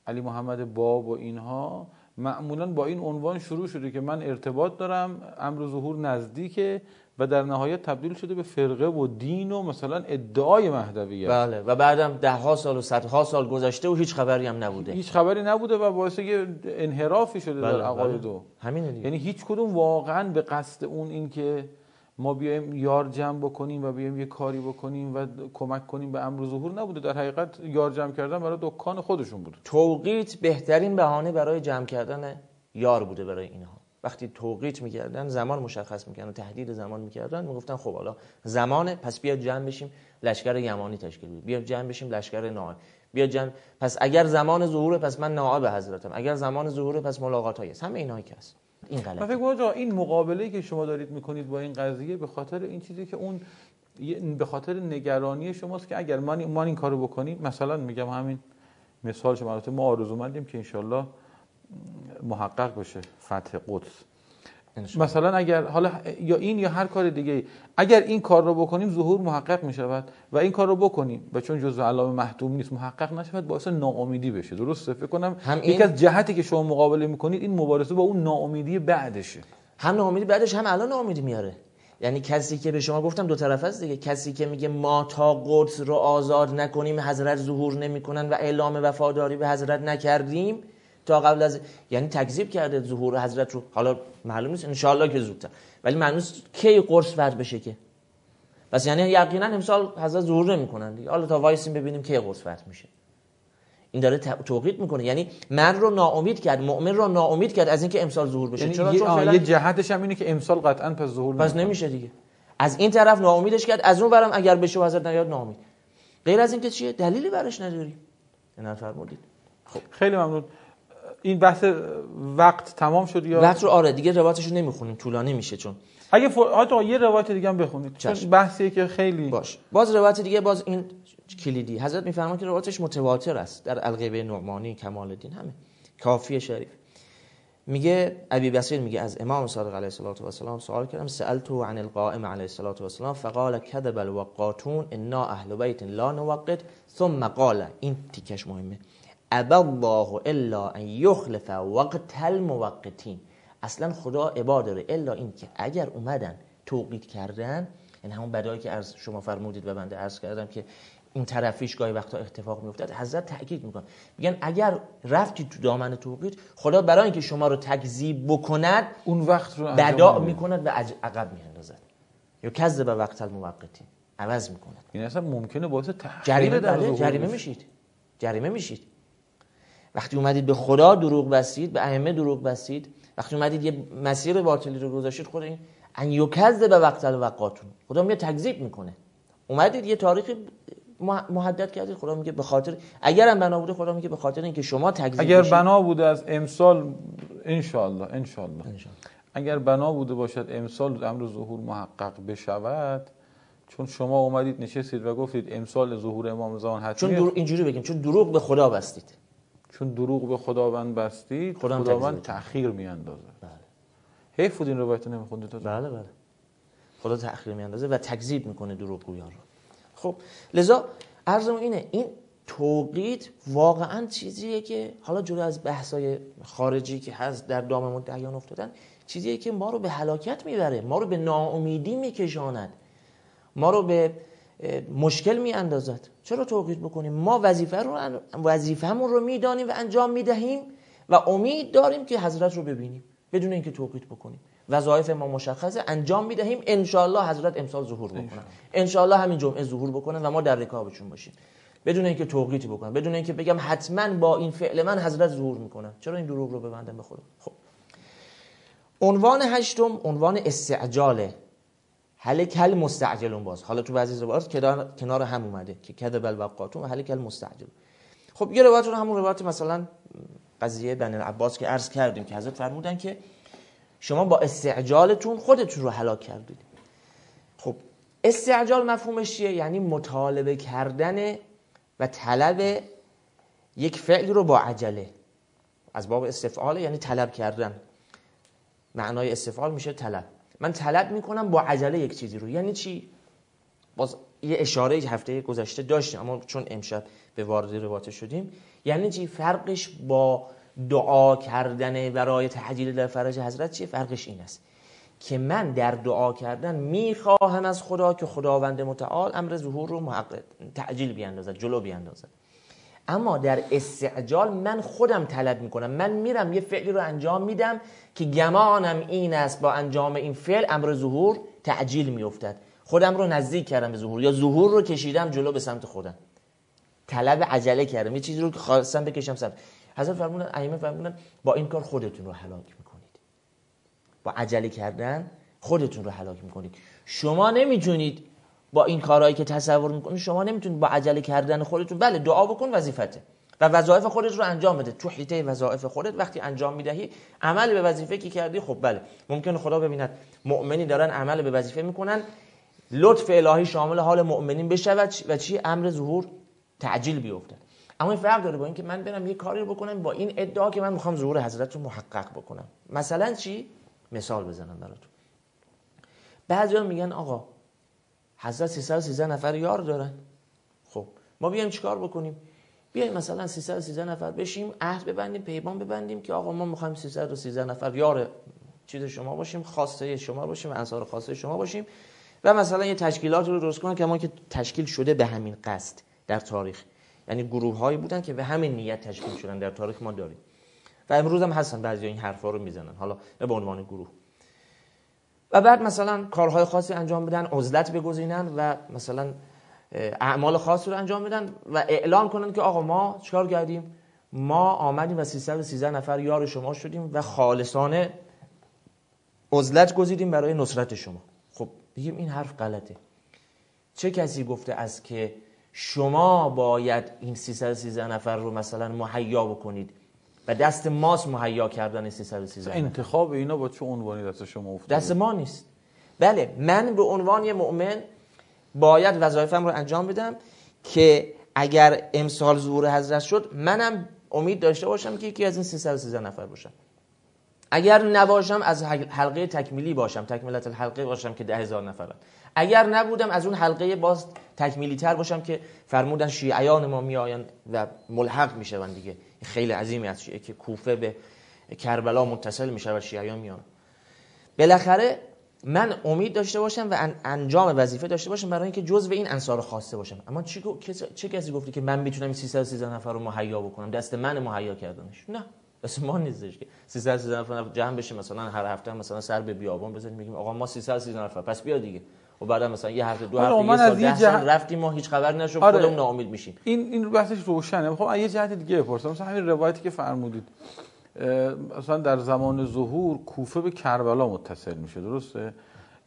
علی محمد باب و اینها معمولا با این عنوان شروع شده که من ارتباط دارم امر ظهور نزدیکه و در نهایت تبدیل شده به فرقه و دین و مثلا ادعای مهدویت. بله و بعدم ده ها سال و صدها سال گذشته و هیچ خبری هم نبوده. هیچ خبری نبوده و باعث یه انحرافی شده بله در عقاید بله. همینه دیگه. یعنی هیچ کدوم واقعا به قصد اون این که ما بیایم یار جمع بکنیم و بیایم یه کاری بکنیم و کمک کنیم به امر ظهور نبوده. در حقیقت یار جمع کردن برای دکان خودشون بوده توقیت بهترین بهانه برای جمع کردن یار بوده برای اینها. وقتی توقیت می‌کردن زمان مشخص می‌کردن تهدید زمان می‌کردن می‌گفتن خب حالا زمانه پس بیا جمع بشیم لشکر یمانی تشکیل بدیم. بیا جمع بشیم لشکر نائب. بیا جمع پس اگر زمان ظهور پس من نائب حضرتم. اگر زمان ظهور پس ملاقات هست همه اینایی که هست. این غلط فکر این مقابله که شما دارید می‌کنید با این قضیه به خاطر این چیزی که اون به خاطر نگرانی شماست که اگر ما این کارو بکنیم مثلا میگم همین مثال شما ما آرزومندیم که انشالله محقق بشه فتح قدس. مثلا اگر حالا یا این یا هر کار دیگه اگر این کار رو بکنیم ظهور محقق می شود و این کار رو بکنیم و چون جزء علامه محتوم نیست محقق نشود باعث ناامیدی بشه. درسته؟ فکر کنم یکی از جهتی که شما مقابله می‌کنید این مبارزه با اون ناامیدی بعدشه. هم ناامیدی بعدش هم الان ناامیدی میاره. یعنی کسی که به شما گفتم دو طرف است دیگه. کسی که میگه ما تا قدس رو آزاد نکنیم حضرت ظهور نمی‌کنن و اعلام وفاداری به حضرت نکردیم تا قبل از یعنی تکذیب کرده ظهور حضرت رو. حالا معلوم نیست ان که زودتر. ولی معلوم کی قرص فرض بشه که. پس یعنی یقینا امسال حضرت ظهور نمی‌کنن دیگه. حالا تا وایسیم ببینیم کی قرص فرض میشه. این داره توقیت می‌کنه. یعنی من رو ناامید کرد مؤمن رو ناامید کرد از اینکه امسال ظهور بشه. یعنی چرا یه, چون یه جهتش هم اینه که امسال قطعا پس ظهور پس نمیشه دیگه. از این طرف ناامیدش کرد از اون برم اگر بشه حضرت نیاد ناامید. غیر از اینکه چیه؟ دلیلی براش نداریم اینا فرمودید خب. خیلی ممنون. این بحث وقت تمام شد یا؟ وقت رو آره دیگه روایتش رو نمی‌خونیم طولانی میشه چون. اگه فر... یه روایت دیگه هم بخونید چون بحثی که خیلی باش. باز روایت دیگه باز این کلیدی. حضرت میفرمان که روایتش متواتر است. در الغیبه نعمانی کمال الدین همه. کافی شریف. میگه ابی بصیر میگه از امام صادق علیه الصلاه و السلام سوال کردم سالته عن القائم علیه الصلاه و السلام فقال كذب الوقاتون انا اهل بیت لا نوقت. ثم قال این تیکش مهمه. ابا الله الا ان یخلف وقت الموقتین اصلا خدا عبا داره الا این که اگر اومدن توقیت کردن این همون بدایی که از شما فرمودید و بنده عرض کردم که این طرفیش گاهی وقتا اتفاق میافتد حضرت تاکید میکن میگن اگر رفتی تو دامن توقیت خدا برای اینکه شما رو تکذیب بکند اون وقت رو بدا می‌کند و عقب میاندازد یا کذب وقت الموقتین عوض می‌کند این اصلا ممکنه باعث تحقیر جریمه, جریمه میشید جریمه میشید وقتی اومدید به خدا دروغ بستید به ائمه دروغ بستید وقتی اومدید یه مسیر باطلی رو گذاشتید خود این ان یکذب به وقت الوقاتون. خدا میگه تکذیب می‌کنه. اومدید یه تاریخی محدد کردید خدا میگه به خاطر اگر هم بنا بوده خدا میگه به خاطر اینکه شما تکذیب اگر بنا بوده از امسال ان ان اگر بنا بوده باشد امسال امر ظهور محقق بشود چون شما اومدید نشستید و گفتید امسال ظهور امام زمان حتمیه چون اینجوری بگیم چون دروغ به خدا بستید. چون دروغ به خداوند بستید خداوند تأخیر میاندازه بله. حیف بود این روایت نمیخوندید بله بله. خدا تأخیر میاندازه و تکذیب می‌کنه دروغ گویان رو. خب لذا عرضم اینه این توقیت واقعا چیزیه که حالا جلو از بحثای خارجی که هست در دام مدعیان افتادن چیزیه که ما رو به هلاکت می‌بره ما رو به ناامیدی میکشاند. ما رو به مشکل می اندازد چرا توقیت بکنیم؟ ما وظیفه رو وظیفه‌مون رو می‌دانیم و انجام می‌دهیم و امید داریم که حضرت رو ببینیم. بدون اینکه توقیت بکنیم. وظایف ما مشخصه انجام می‌دهیم. ان حضرت امسال ظهور بکنن ان همین جمعه ظهور بکنن و ما در رکابشون باشیم. بدون اینکه توقیتی بکنم. بدون اینکه بگم حتما با این فعل من حضرت ظهور می‌کنن چرا این دروغ رو ببندم به خودم خب. عنوان هشتم عنوان استعجاله. هل کل مستعجلون باز؟ حالا تو بعضی روایات کنار, هم اومده که کذب الوقاتون و هل کل مستعجل خب یه روایت رو همون روایت مثلا قضیه بن العباس که عرض کردیم که حضرت فرمودن که شما با استعجالتون خودتون رو هلاک کردید. خب استعجال مفهومش چیه؟ یعنی مطالبه کردن و طلب یک فعل رو با عجله. از باب استفعال یعنی طلب کردن. معنای استفعال میشه طلب. من طلب می‌کنم با عجله یک چیزی رو. یعنی چی؟ باز یه اشاره هفته گذشته داشتیم اما چون امشب به وارد روایت شدیم یعنی چی؟ فرقش با دعا کردن برای تحجیل در فرج حضرت چیه؟ فرقش این است که من در دعا کردن می‌خواهم از خدا که خداوند متعال امر ظهور رو محقق تعجیل بیاندازد جلو بیاندازد. اما در استعجال من خودم طلب می‌کنم. من میرم یه فعلی رو انجام میدم که گمانم این است با انجام این فعل امر ظهور تعجیل میافتد. خودم رو نزدیک کردم به ظهور یا ظهور رو کشیدم جلو به سمت خودم. طلب عجله کردم. یه چیزی رو که خواستم بکشم سمت. حضرت فرمودن ائمه فرمودن با این کار خودتون رو هلاک می‌کنید. با عجله کردن خودتون رو هلاک می‌کنید. شما نمی‌تونید با این کارهایی که تصور می‌کنید شما نمی‌تونید با عجله کردن خودتون بله دعا بکن وظیفته و وظایف خودت رو انجام بده. تو حیطه وظایف خودت وقتی انجام می‌دهی عمل به وظیفه که کردی خب بله. ممکن خدا ببیند مؤمنی دارن عمل به وظیفه می‌کنن لطف الهی شامل حال مؤمنین بشه و چی؟ امر ظهور تعجیل بیفته اما این فرق داره با اینکه من برم یه کاری رو بکنم با این ادعا که من می‌خوام ظهور حضرت رو محقق بکنم. مثلا چی؟ مثال بزنم براتون. بعضیا میگن آقا حضرت 313 نفر یار دارن. خب ما بیایم چیکار بکنیم؟ بیایم مثلا 313 نفر بشیم عهد ببندیم پیمان ببندیم که آقا ما می‌خوایم 313 نفر یار چیز شما باشیم خواسته شما باشیم انصار خواسته شما باشیم و مثلا یه تشکیلات رو درست کنن که ما که تشکیل شده به همین قصد در تاریخ. یعنی گروه هایی بودن که به همین نیت تشکیل شدن در تاریخ ما داریم. و امروز هم هستن بعضی این حرفا رو می‌زنن. حالا به عنوان گروه. و بعد مثلا کارهای خاصی انجام بدن عزلت بگزینن و مثلا اعمال خاصی رو انجام بدن و اعلام کنن که آقا ما چیکار کردیم؟ ما آمدیم و 313 نفر یار شما شدیم و خالصانه عزلت گزیدیم برای نصرت شما. خب بگیم این حرف غلطه. چه کسی گفته از که شما باید این 313 نفر رو مثلا مهیا بکنید؟ و دست ماست مهیا کردن 313 انتخاب اینا با چه عنوانی دست شما افتاده؟ دست ما نیست. بله من به عنوان یه مؤمن باید وظایفم رو انجام بدم که اگر امسال ظهور حضرت شد منم امید داشته باشم که یکی از این 313 نفر باشم. اگر نباشم از حلقه تکمیلی باشم تکمیلت الحلقه باشم که ده هزار نفرن. اگر نبودم از اون حلقه باز تکمیلی تر باشم که فرمودن شیعیان ما میآیند و ملحق میشون دیگه. خیلی عظیمی از شیعه که کوفه به کربلا متصل میشه و شیعیان میان. بالاخره من امید داشته باشم و انجام وظیفه داشته باشم برای اینکه جزء این انصار خواسته باشم. اما چی چه کسی گفتی که من می‌تونم 313 نفر رو مهیا بکنم؟ دست من مهیا کردنش. نه. دست ما نیستش که 313 نفر جمع بشه مثلا هر هفته مثلا سر به بیابان بزنیم میگیم آقا ما 313 نفر پس بیا دیگه. و بعد مثلا یه هفته دو هفته یه سال ده سال رفتیم ما هیچ خبر نشد آره. خودمون ناامید میشیم. این این بحثش روشنه. خب یه جهت دیگه بپرسم. مثلا همین روایتی که فرمودید. مثلا در زمان ظهور کوفه به کربلا متصل میشه درسته؟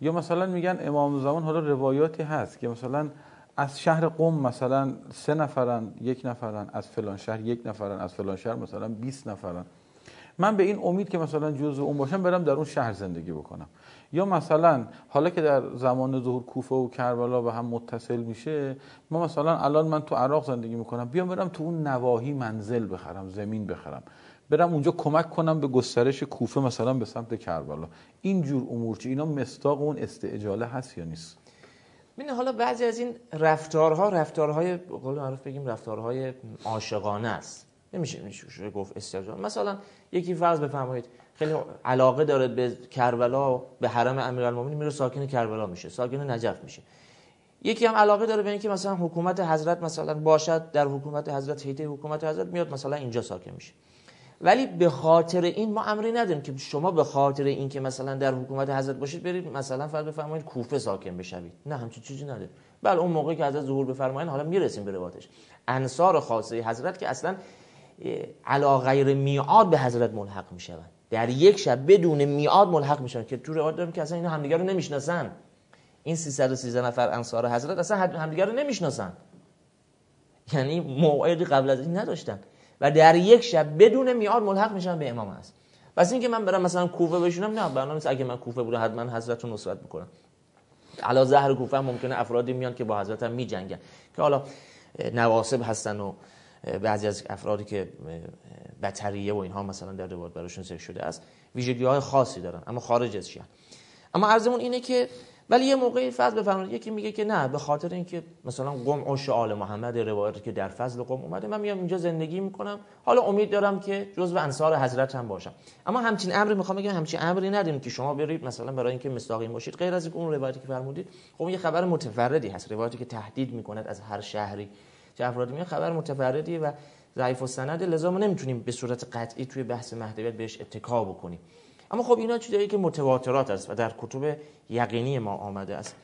یا مثلا میگن امام زمان حالا روایاتی هست که مثلا از شهر قم مثلا سه نفرن یک نفرن از فلان شهر یک نفرن از فلان شهر مثلا 20 نفرن. من به این امید که مثلا جزء اون باشم برم در اون شهر زندگی بکنم. یا مثلا حالا که در زمان ظهور کوفه و کربلا به هم متصل میشه ما مثلا الان من تو عراق زندگی می‌کنم بیام برم تو اون نواحی منزل بخرم زمین بخرم. برم اونجا کمک کنم به گسترش کوفه مثلا به سمت کربلا. این جور امور چی؟ اینا مستاق اون استعجاله هست یا نیست؟ ببین حالا بعضی از این رفتارها رفتارهای قول معروف بگیم رفتارهای عاشقانه است. نمیشه میشه گفت استعجال. مثلا یکی فرض بفرمایید خیلی علاقه داره به کربلا به حرم امیرالمومنین میره ساکن کربلا میشه ساکن نجف میشه. یکی هم علاقه داره به اینکه مثلا حکومت حضرت مثلا باشد در حکومت حضرت هیته حکومت حضرت میاد مثلا اینجا ساکن میشه. ولی به خاطر این ما امری نداریم که شما به خاطر این که مثلا در حکومت حضرت باشید برید مثلا فرض بفرمایید کوفه ساکن بشوید. نه همچین چیزی نداره بله اون موقعی که حضرت ظهور بفرمایید حالا می‌رسیم به رواتش انصار خاصه حضرت که اصلا علا غیر میعاد به حضرت ملحق می‌شوند در یک شب بدون میعاد ملحق میشن که تو روایت داریم که اصلا اینا همدیگه رو نمی‌شناسن. این 313 نفر انصار حضرت اصلا همدیگه رو نمی‌شناسن. یعنی موعدی قبل از این نداشتن. و در یک شب بدون میعاد ملحق میشن به امام هست پس اینکه من برم مثلا کوفه بشینم نه برنامه اگه من کوفه بودم حتما حضرت رو نصرت می‌کنم. علا زهر کوفه ممکنه افرادی میان که با حضرت هم میجنگن. که حالا نواسب هستن و بعضی از افرادی که بطریه و اینها مثلا در روایت براشون ذکر شده است ویژگی های خاصی دارن اما خارج از شیعه اما عرضمون اینه که ولی یه موقعی فضل بفرمایید یکی میگه که نه به خاطر اینکه مثلا قوم عش آل محمد روایتی که در فضل قوم اومده من میام اینجا زندگی می‌کنم. حالا امید دارم که جزو انصار حضرت هم باشم. اما همچین امری می‌خوام بگم همچین امری نداریم که شما برید مثلا برای اینکه مصداقی باشید. غیر از اون روایتی که فرمودید خب یه خبر متفردی هست روایتی که تهدید می‌کند از هر شهری چه افرادی میاد خبر متفردی و ضعیف السند لذا ما نمی‌تونیم به صورت قطعی توی بحث مهدویت بهش اتکا بکنیم. اما خب اینا چیزایی که متواترات است و در کتب یقینی ما آمده است.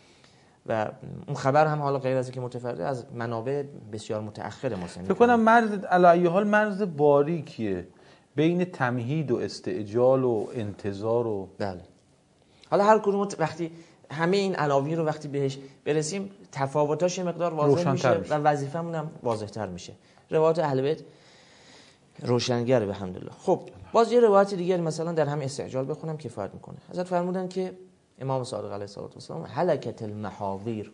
و اون خبر هم حالا غیر از اینکه متفرده از منابع بسیار متأخر ما فکر کنم مرز علی حال مرز باریکیه بین تمهید و استعجال و انتظار و بله. حالا هر کدوم وقتی همه این علاوی رو وقتی بهش برسیم تفاوتاش مقدار واضح میشه, و وظیفمون هم واضحتر میشه. روایت اهل بیت روشنگر به حمدالله. خب باز یه روایت دیگر مثلا در هم استعجال بخونم کفایت می‌کنه. حضرت فرمودن که امام صادق علیه السلام حلکت المحاضیر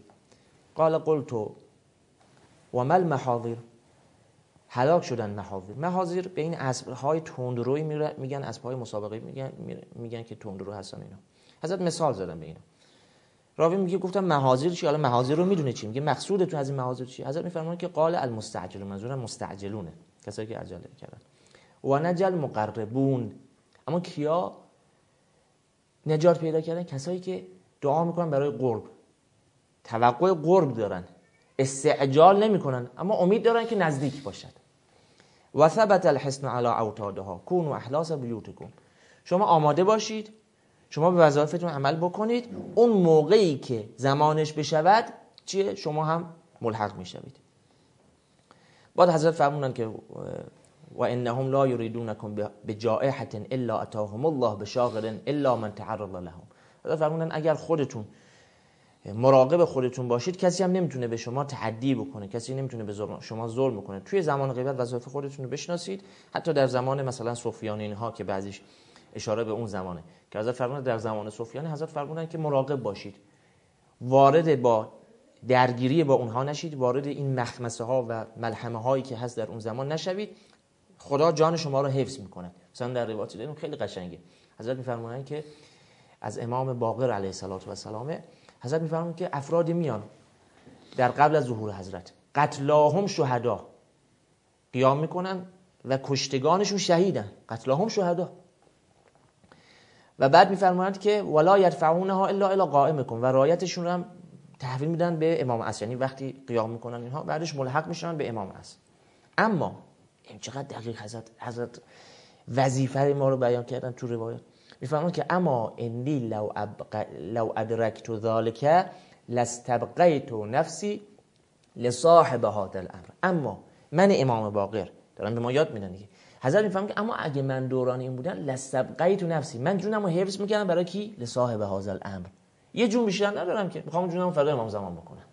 قال قلت و ما المحاضیر هلاک شدن محاضیر محاضیر به این اسبهای تندروی میگن اسبهای مسابقه میگن میگن که تندرو هستن اینا. حضرت مثال زدن به اینا. راوی میگه گفتم محاضیر چی؟ حالا محاضیر رو می‌دونه چی؟ میگه مقصودتون از این محاضیر چی؟ حضرت میفرمایند که قال المستعجل منظورم مستعجلونه. کسایی که عجله کردن و نجل مقربون اما کیا نجات پیدا کردن؟ کسایی که دعا می‌کنن برای قرب. توقع قرب دارن. استعجال نمی‌کنن اما امید دارن که نزدیک باشد. و ثبت الحسن علی اوتادها. و احلاس بیوتکم. شما آماده باشید. شما به وظایفتون عمل بکنید. اون موقعی که زمانش بشود چیه؟ شما هم ملحق می‌شوید. بعد حضرت فرمونن که و انهم لا یریدونکم بجائحه الا اتاهم الله بشاغر الا من تعرض لهم. حضرت فرمونن اگر خودتون مراقب خودتون باشید کسی هم نمی‌تونه به شما تعدی بکنه. کسی نمی‌تونه به شما ظلم کنه توی زمان غیبت وظایف خودتون رو بشناسید. حتی در زمان مثلا سفیان ها که بعضیش اشاره به اون زمانه. که حضرت فرمودن در زمان سفیان حضرت فرمودن که مراقب باشید. وارد با درگیری با اونها نشید وارد این مخمسه ها و ملحمه هایی که هست در اون زمان نشوید. خدا جان شما رو حفظ می‌کنه. مثلا در روایت داریم خیلی قشنگه. حضرت میفرمایند که از امام باقر علیه السلام حضرت میفرمایند که افرادی میان در قبل از ظهور حضرت قتلاهم شهدا. قیام می‌کنن و کشتگانشون شهیدن. قتلاهم شهدا. و بعد میفرمایند که ولا یدفعونها الا الا قائمکم و رایتشون هم تحویل میدن به امام عصر. یعنی وقتی قیام می‌کنن اینها بعدش ملحق میشن به امام عصر. اما این چقدر دقیق حضرت حضرت وظیفه ما رو بیان کردن تو روایت. میفرمایند که اما انی لو, ابق... لو ادرکت ذالک لستبقیت نفسی لصاحب هذا الامر. اما من امام باقر. دارم به ما یاد میدن دیگه. حضرت میفهم که اما اگه من دوران این بودن لستبقیت نفسی. من جونمو حفظ می‌کردم برای کی؟ لصاحب هذا الامر. یه جون بیشتر ندارم که می‌خوام جونمو فدای امام زمان بکنم.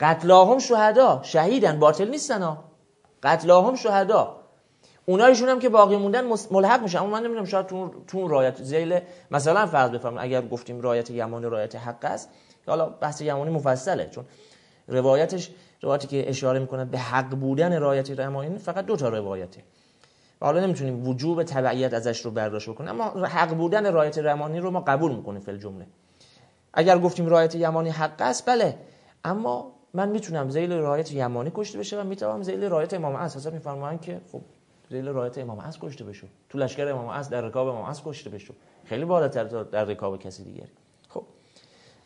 قتلاهم شهدا. شهیدن. باطل نیستن ها. قتلاهم شهدا. اونایشون هم که باقی موندن ملحق میشن. اما من نمی‌دونم شاید تو تو رایت زیل مثلا فرض بفرمایید اگر گفتیم رایت یمانی رایت حق است حالا بحث یمانی مفصله چون روایتش روایتی که اشاره می‌کنه به حق بودن رایت یمانی فقط دو تا روایته. حالا نمی‌تونیم وجوب تبعیت ازش رو برداشت بکنیم اما حق بودن رایت یمانی رو ما قبول می‌کنیم فی الجمله اگر گفتیم رایت یمانی حق است بله. اما من می‌تونم ذیل رایت یمانی کشته بشه و می‌تونم ذیل رایت امام عصر. حضرت میفرمایند که خب ذیل رایت امام عصر کشته بشه تو لشکر امام عصر در رکاب امام عصر کشته بشه خیلی بالاتر در رکاب کسی دیگری. خب.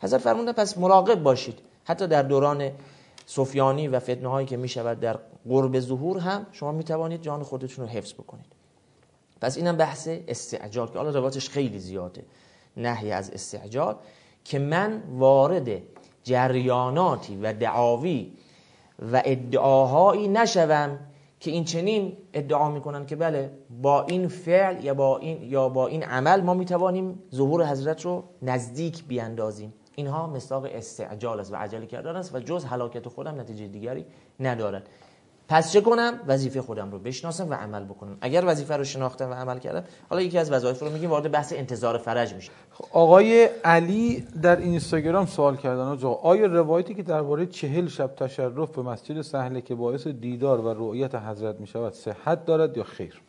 حضرت فرمودن پس مراقب باشید. حتی در دوران سفیانی و فتنه هایی که می‌شود در قرب ظهور هم شما می‌توانید جان خودتون رو حفظ بکنید. پس اینم بحث استعجال که حالا روایتش خیلی زیاده. نهی از استعجال که من وارد جریاناتی و دعاوی و ادعاهایی نشوم که این چنین ادعا می‌کنن که بله با این فعل یا با این یا با این عمل ما می‌توانیم ظهور حضرت رو نزدیک بیاندازیم. اینها مصداق استعجال است و عجله کردن است و جز هلاکت خودم نتیجه دیگری ندارد. پس چه کنم؟ وظیفه خودم رو بشناسم و عمل بکنم. اگر وظیفه رو شناختم و عمل کردم حالا یکی از وظایف رو میگیم وارد بحث انتظار فرج میشه. خب، آقای علی در اینستاگرام سوال کردن. آقا آیا روایتی که درباره چهل شب تشرف به مسجد سهله که باعث دیدار و رؤیت حضرت می شود صحت دارد یا خیر؟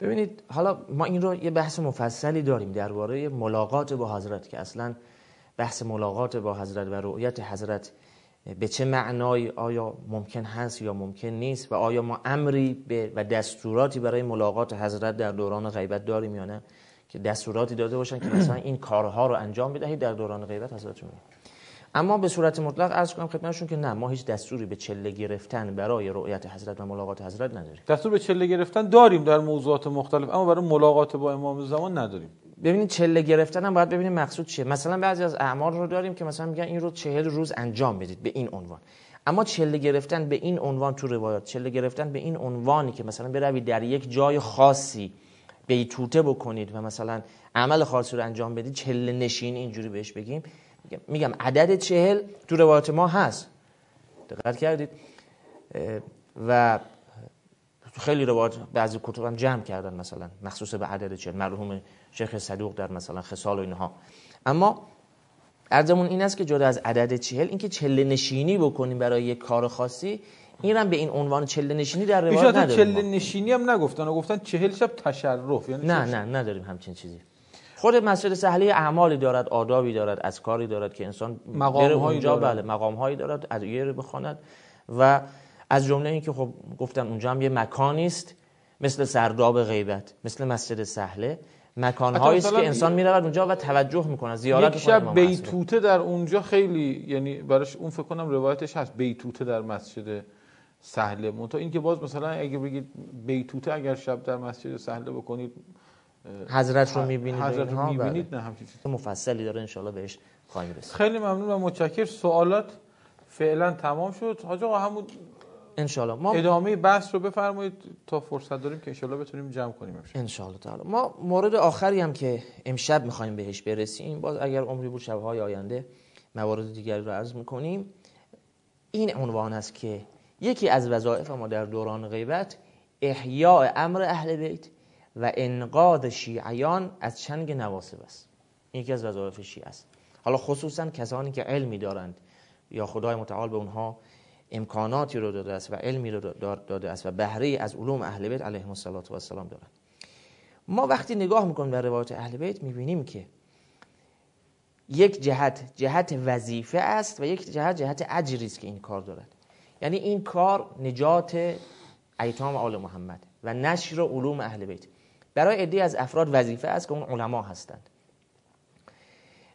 ببینید حالا ما این رو یه بحث مفصلی داریم درباره ملاقات با حضرت که اصلا بحث ملاقات با حضرت و رؤیت حضرت به چه معنای آیا ممکن هست یا ممکن نیست و آیا ما امری و دستوراتی برای ملاقات حضرت در دوران غیبت داریم یا نه که دستوراتی داده باشن که مثلا این کارها رو انجام بدهید در دوران غیبت حضرت اما به صورت مطلق عرض کنم خدمتشون که نه ما هیچ دستوری به چله گرفتن برای رؤیت حضرت و ملاقات حضرت نداریم. دستور به چله گرفتن داریم در موضوعات مختلف اما برای ملاقات با امام زمان نداریم. ببینید چله گرفتن هم باید ببینیم مقصود چیه. مثلا بعضی از اعمال رو داریم که مثلا میگن این رو چهل روز انجام بدید به این عنوان. اما چله گرفتن به این عنوان تو روایات چله گرفتن به این عنوانی که مثلا بروید در یک جای خاصی بیتوته بکنید و مثلا عمل خاصی رو انجام بدید چله نشین اینجوری بهش بگیم. میگم عدد چهل تو روایات ما هست. دقت کردید. و خیلی روایات بعضی کتب هم جمع کردن مثلا مخصوص به عدد چهل. مرحوم شیخ صدوق در مثلا خصال و اینها. اما ارزمون این است که جدا از عدد چهل اینکه چله نشینی بکنیم برای یک کار خاصی این هم به این عنوان چله نشینی در روایت نداریم چله نشینی هم نگفتن و گفتن چهل شب تشرف یعنی نه نه نداریم همچین چیزی. خود مسجد سهلی اعمالی دارد آدابی دارد از کاری دارد که انسان مقام اونجا بله مقام هایی دارد ادعیه رو بخواند. و از جمله این که خب گفتن اونجا هم یه مکانی است مثل سرداب غیبت مثل مسجد سهله. مکان است که انسان می‌رود اونجا و توجه می‌کنه زیارت یک شب بیتوته در اونجا خیلی یعنی براش اون فکر کنم روایتش هست بیتوته در مسجد سهله مونتا این که باز مثلا اگه بگید بیتوته اگر شب در مسجد سهله بکنید حضرت رو می‌بینید حضرت رو می‌بینید بله. نه همچین مفصلی داره انشالله بهش خواهیم رسید. خیلی ممنون و متشکر سوالات فعلا تمام شد. حاج آقا همون انشالله ما ادامه بحث رو بفرمایید. تا فرصت داریم که انشالله بتونیم جمع کنیم امشب. انشالله تعالی. ما مورد آخری هم که امشب می‌خوایم بهش برسیم باز اگر عمری بود شبهای آینده موارد دیگری رو عرض می‌کنیم. این عنوان است که یکی از وظایف ما در دوران غیبت احیاء امر اهل بیت و انقاد شیعیان از چنگ نواسب است. یکی از وظایف شیعه است. حالا خصوصا کسانی که علمی دارند یا خدای متعال به اونها امکاناتی رو داده است و علمی رو داده است و بهره از علوم اهل بیت علیهم السلام دارند ما وقتی نگاه می‌کنیم در روایت اهل بیت می‌بینیم که یک جهت جهت وظیفه است و یک جهت جهت اجری است که این کار دارد. یعنی این کار نجات ایتام آل محمد و نشر علوم اهل بیت. برای عده از افراد وظیفه است که اون علما هستند.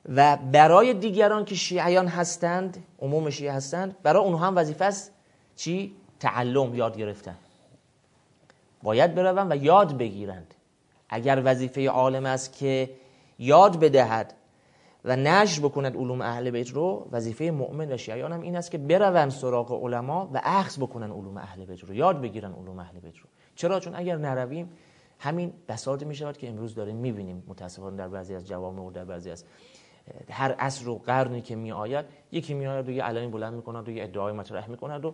و برای دیگران که شیعیان هستند عموم شیعه هستند برای اونها هم وظیفه است چی؟ تعلم یاد گرفتن. باید بروند و یاد بگیرند. اگر وظیفه عالم است که یاد بدهد و نشر بکند علوم اهل بیت رو وظیفه مؤمن و شیعیان هم این است که بروند سراغ علما و اخذ بکنن علوم اهل بیت رو یاد بگیرن علوم اهل بیت رو. چرا؟ چون اگر نرویم همین بساطی می شود که امروز داریم می‌بینیم متاسفانه در بعضی از جوامع و در بعضی از هر عصر و قرنی که می آید یکی می آید و یه علمی بلند می‌کند و یه ادعای مطرح می‌کند و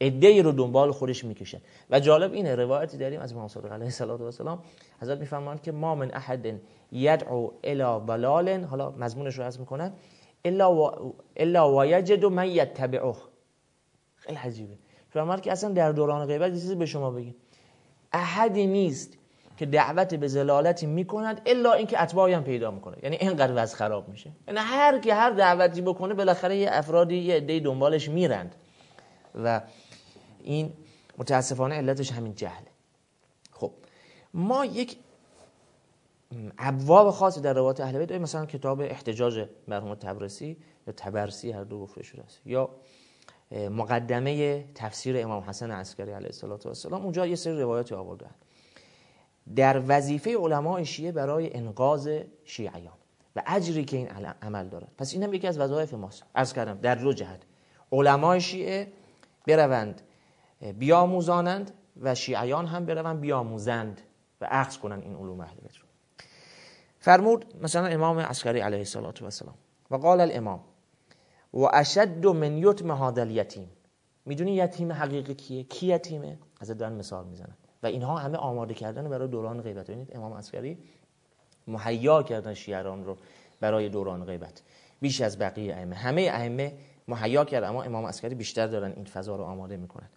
ای رو دنبال خودش می‌کشه و جالب اینه روایتی داریم از امام صادق علیه السلام حضرت میفرمایند که ما من احد یدعو الی ضلال حالا مضمونش رو عرض می‌کنن الا و الا ویجد من یتبعه. خیلی عجیبه. فرمایند که اصلا در دوران غیبت چیزی به شما بگیم. احدی نیست که دعوت به زلالتی می‌کند الا اینکه اتباعی هم پیدا می‌کنه. یعنی اینقدر وضع خراب میشه. یعنی هر که هر دعوتی بکنه بالاخره یه افرادی یه عده دنبالش میرند. و این متاسفانه علتش همین جهله. خب ما یک ابواب خاصی در روایت اهل بیت مثلا کتاب احتجاج مرحوم تبرسی یا تبرسی هر دو گفته شده است یا مقدمه تفسیر امام حسن عسکری علیه السلام اونجا یه سری روایاتی آوردن در وظیفه علماء شیعه برای انقاذ شیعیان. و اجری که این عمل دارد. پس این هم یکی از وظایف ماست. عرض کردم در دو جهت. علماء شیعه بروند بیاموزانند و شیعیان هم بروند بیاموزند و عکس کنن این علوم اهل بیت فرمود مثلا امام عسکری علیه السلام و قال الامام و اشد من یتم هذا الیتیم. می‌دونی یتیم حقیقی کیه؟ کی یتیمه؟ از دارن مثال می‌زنن. و اینها همه آماده کردن برای دوران غیبت. ببینید امام عسکری مهیا کردن شیعران رو برای دوران غیبت. بیش از بقیه ائمه. همه ائمه مهیا کرد اما امام عسکری بیشتر دارن این فضا رو آماده می‌کنن.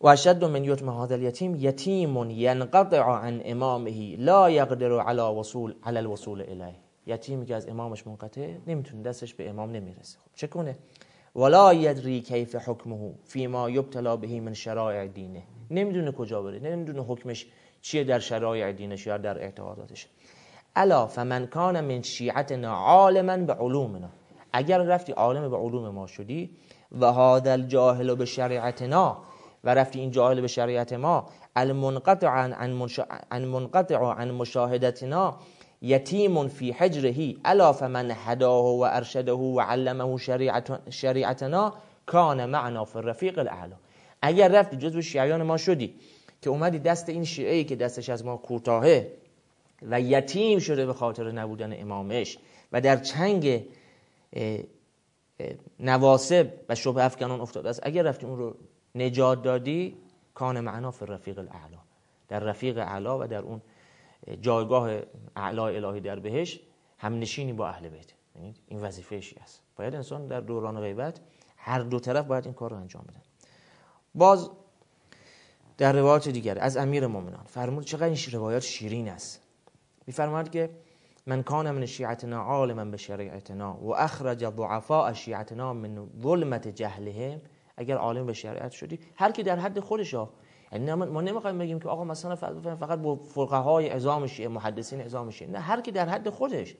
و اشد من یتم هذا الیتیم یتیم ینقطع عن امامه لا يقدر على وصول على الوصول الیه. یتیمی که از امامش منقطع نمی‌تونه دستش به امام نمی‌رسه. خب چه کنه ولا یدری کیف حکمه فيما یبتلا به من شرایع دینه. نمی‌دونه کجا بره نمی‌دونه حکمش چیه در شرایع دینش یا در اعتقاداتش. الا فمن کان من شیعتنا عالما به علومنا اگر رفتی عالم به علوم ما شدی و هذا الجاهل به شریعتنا و رفتی این جاهل به شریعت ما المنقطع عن منقطع عن مشاهدتنا یتیم فی حجره الا فمن هداه و ارشده و علمه شریعتنا کان معنا فی الرفیق الاعلا اگر رفتی جزو شیعیان ما شدی که اومدی دست این شیعه که دستش از ما کوتاهه و یتیم شده به خاطر نبودن امامش و در چنگ نواسب و شبه افکنان افتاده است اگر رفتی اون رو نجات دادی کان معنا فی رفیق الاعلا. در رفیق اعلا و در اون جایگاه اعلا الهی در بهش هم نشینی با اهل بیت. این وظیفه‌شی است. باید انسان در دوران غیبت هر دو طرف باید این کار رو انجام بدن. باز در روایات دیگر از امیر مؤمنان فرمود چقدر این روایات شیرین است. میفرماد که من کان من شیعتنا عالما به شریعتنا و اخرج ضعفاء شیعتنا من ظلمت جهلهم. اگر عالم به شریعت شدی هر کی در حد خودش ها یعنی ما نمی‌خوایم بگیم که آقا مثلا فقط با فقهای عظام شیعه محدثین عظام شیعه. نه هر کی در حد خودش.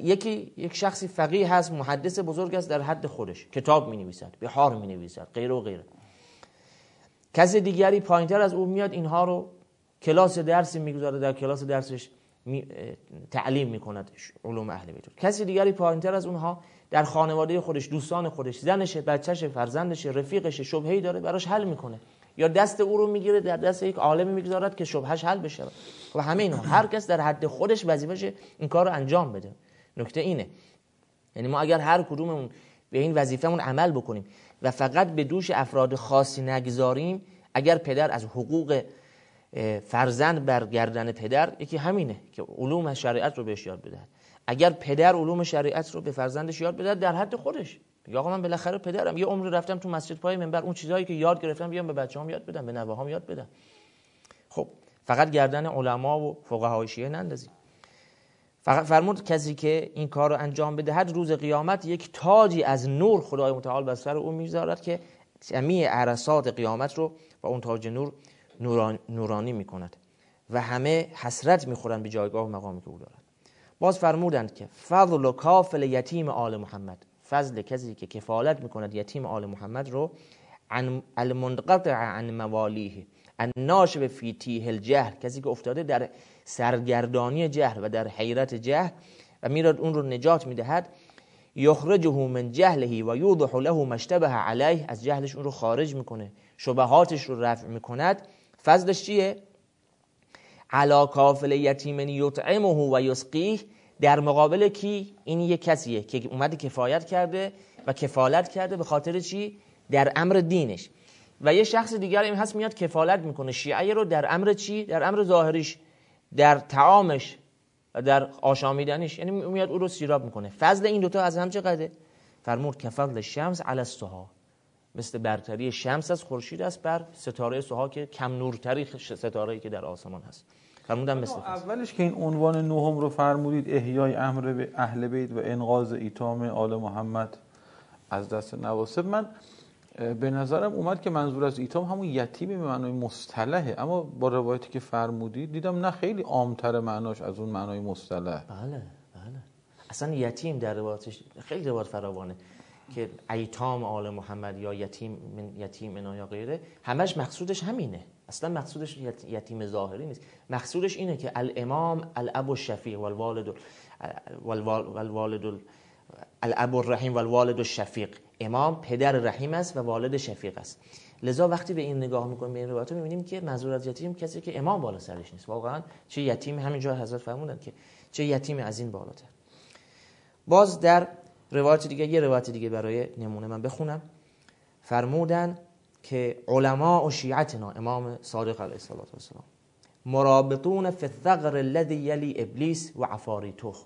یکی یک شخصی فقیه هست محدث بزرگ است در حد خودش. کتاب می نویسد بحار می نویسد غیره و غیره. کسی دیگری پایینتر از او میاد اینها رو کلاس درسی می‌گذاره در کلاس درسش تعلیم می‌کند علوم اهل بیت. کسی دیگری پایینتر از اونها در خانواده خودش دوستان خودش زنشه بچهشه فرزندشه رفیقشه شبهه‌ای داره براش حل می‌کنه. یا دست او رو می‌گیره در دست یک عالمی می‌گذارد که شبهش حل بشه. و همه اینا. هر کس در حد خودش وظیفه این کار رو انجام بده. نکته اینه. یعنی ما اگر هر کدوممون به این وظیفهمون عمل بکنیم و فقط به دوش افراد خاصی نگذاریم اگر پدر از حقوق فرزند برگردن پدر یکی همینه که علوم شریعت رو بهش یاد بده اگر پدر علوم شریعت رو به فرزندش یاد بده در حد خودش. یا آقا من بالاخره پدرم. یه عمر رفتم تو مسجد پای منبر اون چیزهایی که یاد گرفتم بیام به بچه‌هام یاد بدم به نوه‌هام یاد بدم. خب فقط گردن علما و فقهای شیعه نندازیم. فقط فرمود کسی که این کار رو انجام هر روز قیامت یک تاجی از نور خدای متعال بر سر او می‌ذارد که جمیع عرصات قیامت رو با اون تاج نور نورانی می‌کند و همه حسرت می‌خورند به جایگاه و مقامی که او دارد. باز فرمودند که فضل و کافل یتیم آل محمد. فضل کسی که کفالت می‌کند یتیم آل محمد رو عن المنقطع عن موالیه. الناشب فی تیه الجهل. کسی که افتاده در سرگردانی جهل و در حیرت جهل و میراد اون رو نجات می‌دهد یخرجه من جهله و یوضح له مشتبه علیه از جهلش اون رو خارج می‌کنه شبهاتش رو رفع می‌کند. فضلش چیه؟ علا کافل یتیم یطعمه و یسقیه. در مقابل کی؟ این یک کسیه که اومده کفایت کرده و کفالت کرده به خاطر چی؟ در امر دینش. و یه شخص دیگر این هست میاد کفالت می‌کنه. شیعه رو در امر چی؟ در امر ظاهریش. در تعامش و در آشامیدنش یعنی میاد او رو سیراب می‌کنه. فضل این دوتا از هم چقدره؟ فرمود که فضل شمس علی السها مثل برتری شمس از خورشید است بر ستاره سوها که کم نورتری ستاره که در آسمان هست. فرمودم مثل اولش که این عنوان نهم رو فرمودید احیای امر به اهل بیت و انقاذ ایتام آل محمد از دست نواسب. من به نظرم اومد که منظور از ایتام همون یتیمی به معنای مصطلحه. اما با روایتی که فرمودید دیدم نه خیلی عامتر معناش از اون معنای مصطلح. بله بله. اصلا یتیم در روایتش خیلی روایت فراوانه که ایتام آل محمد یا یتیم من یتیم اینا یا غیره همش مقصودش همینه. اصلا مقصودش یتیم ظاهری نیست. مقصودش اینه که الامام الاب الشفیع والوالد والوالد الاب الرحیم و الوالد الشفیق. امام پدر رحیم است و والد شفیق است. لذا وقتی به این نگاه می‌کنیم به این روایت می‌بینیم که منظور از یتیم کسی که امام بالا سرش نیست. واقعا چه یتیم همینجا حضرت فرمودن که چه یتیم از این بالاتر. باز در روایت دیگه یه روایت دیگه برای نمونه من بخونم. فرمودن که علماء و شیعتنا امام صادق علیه السلام مرابطون فی الثغر الذي یلی ابلیس و عفاریتوه.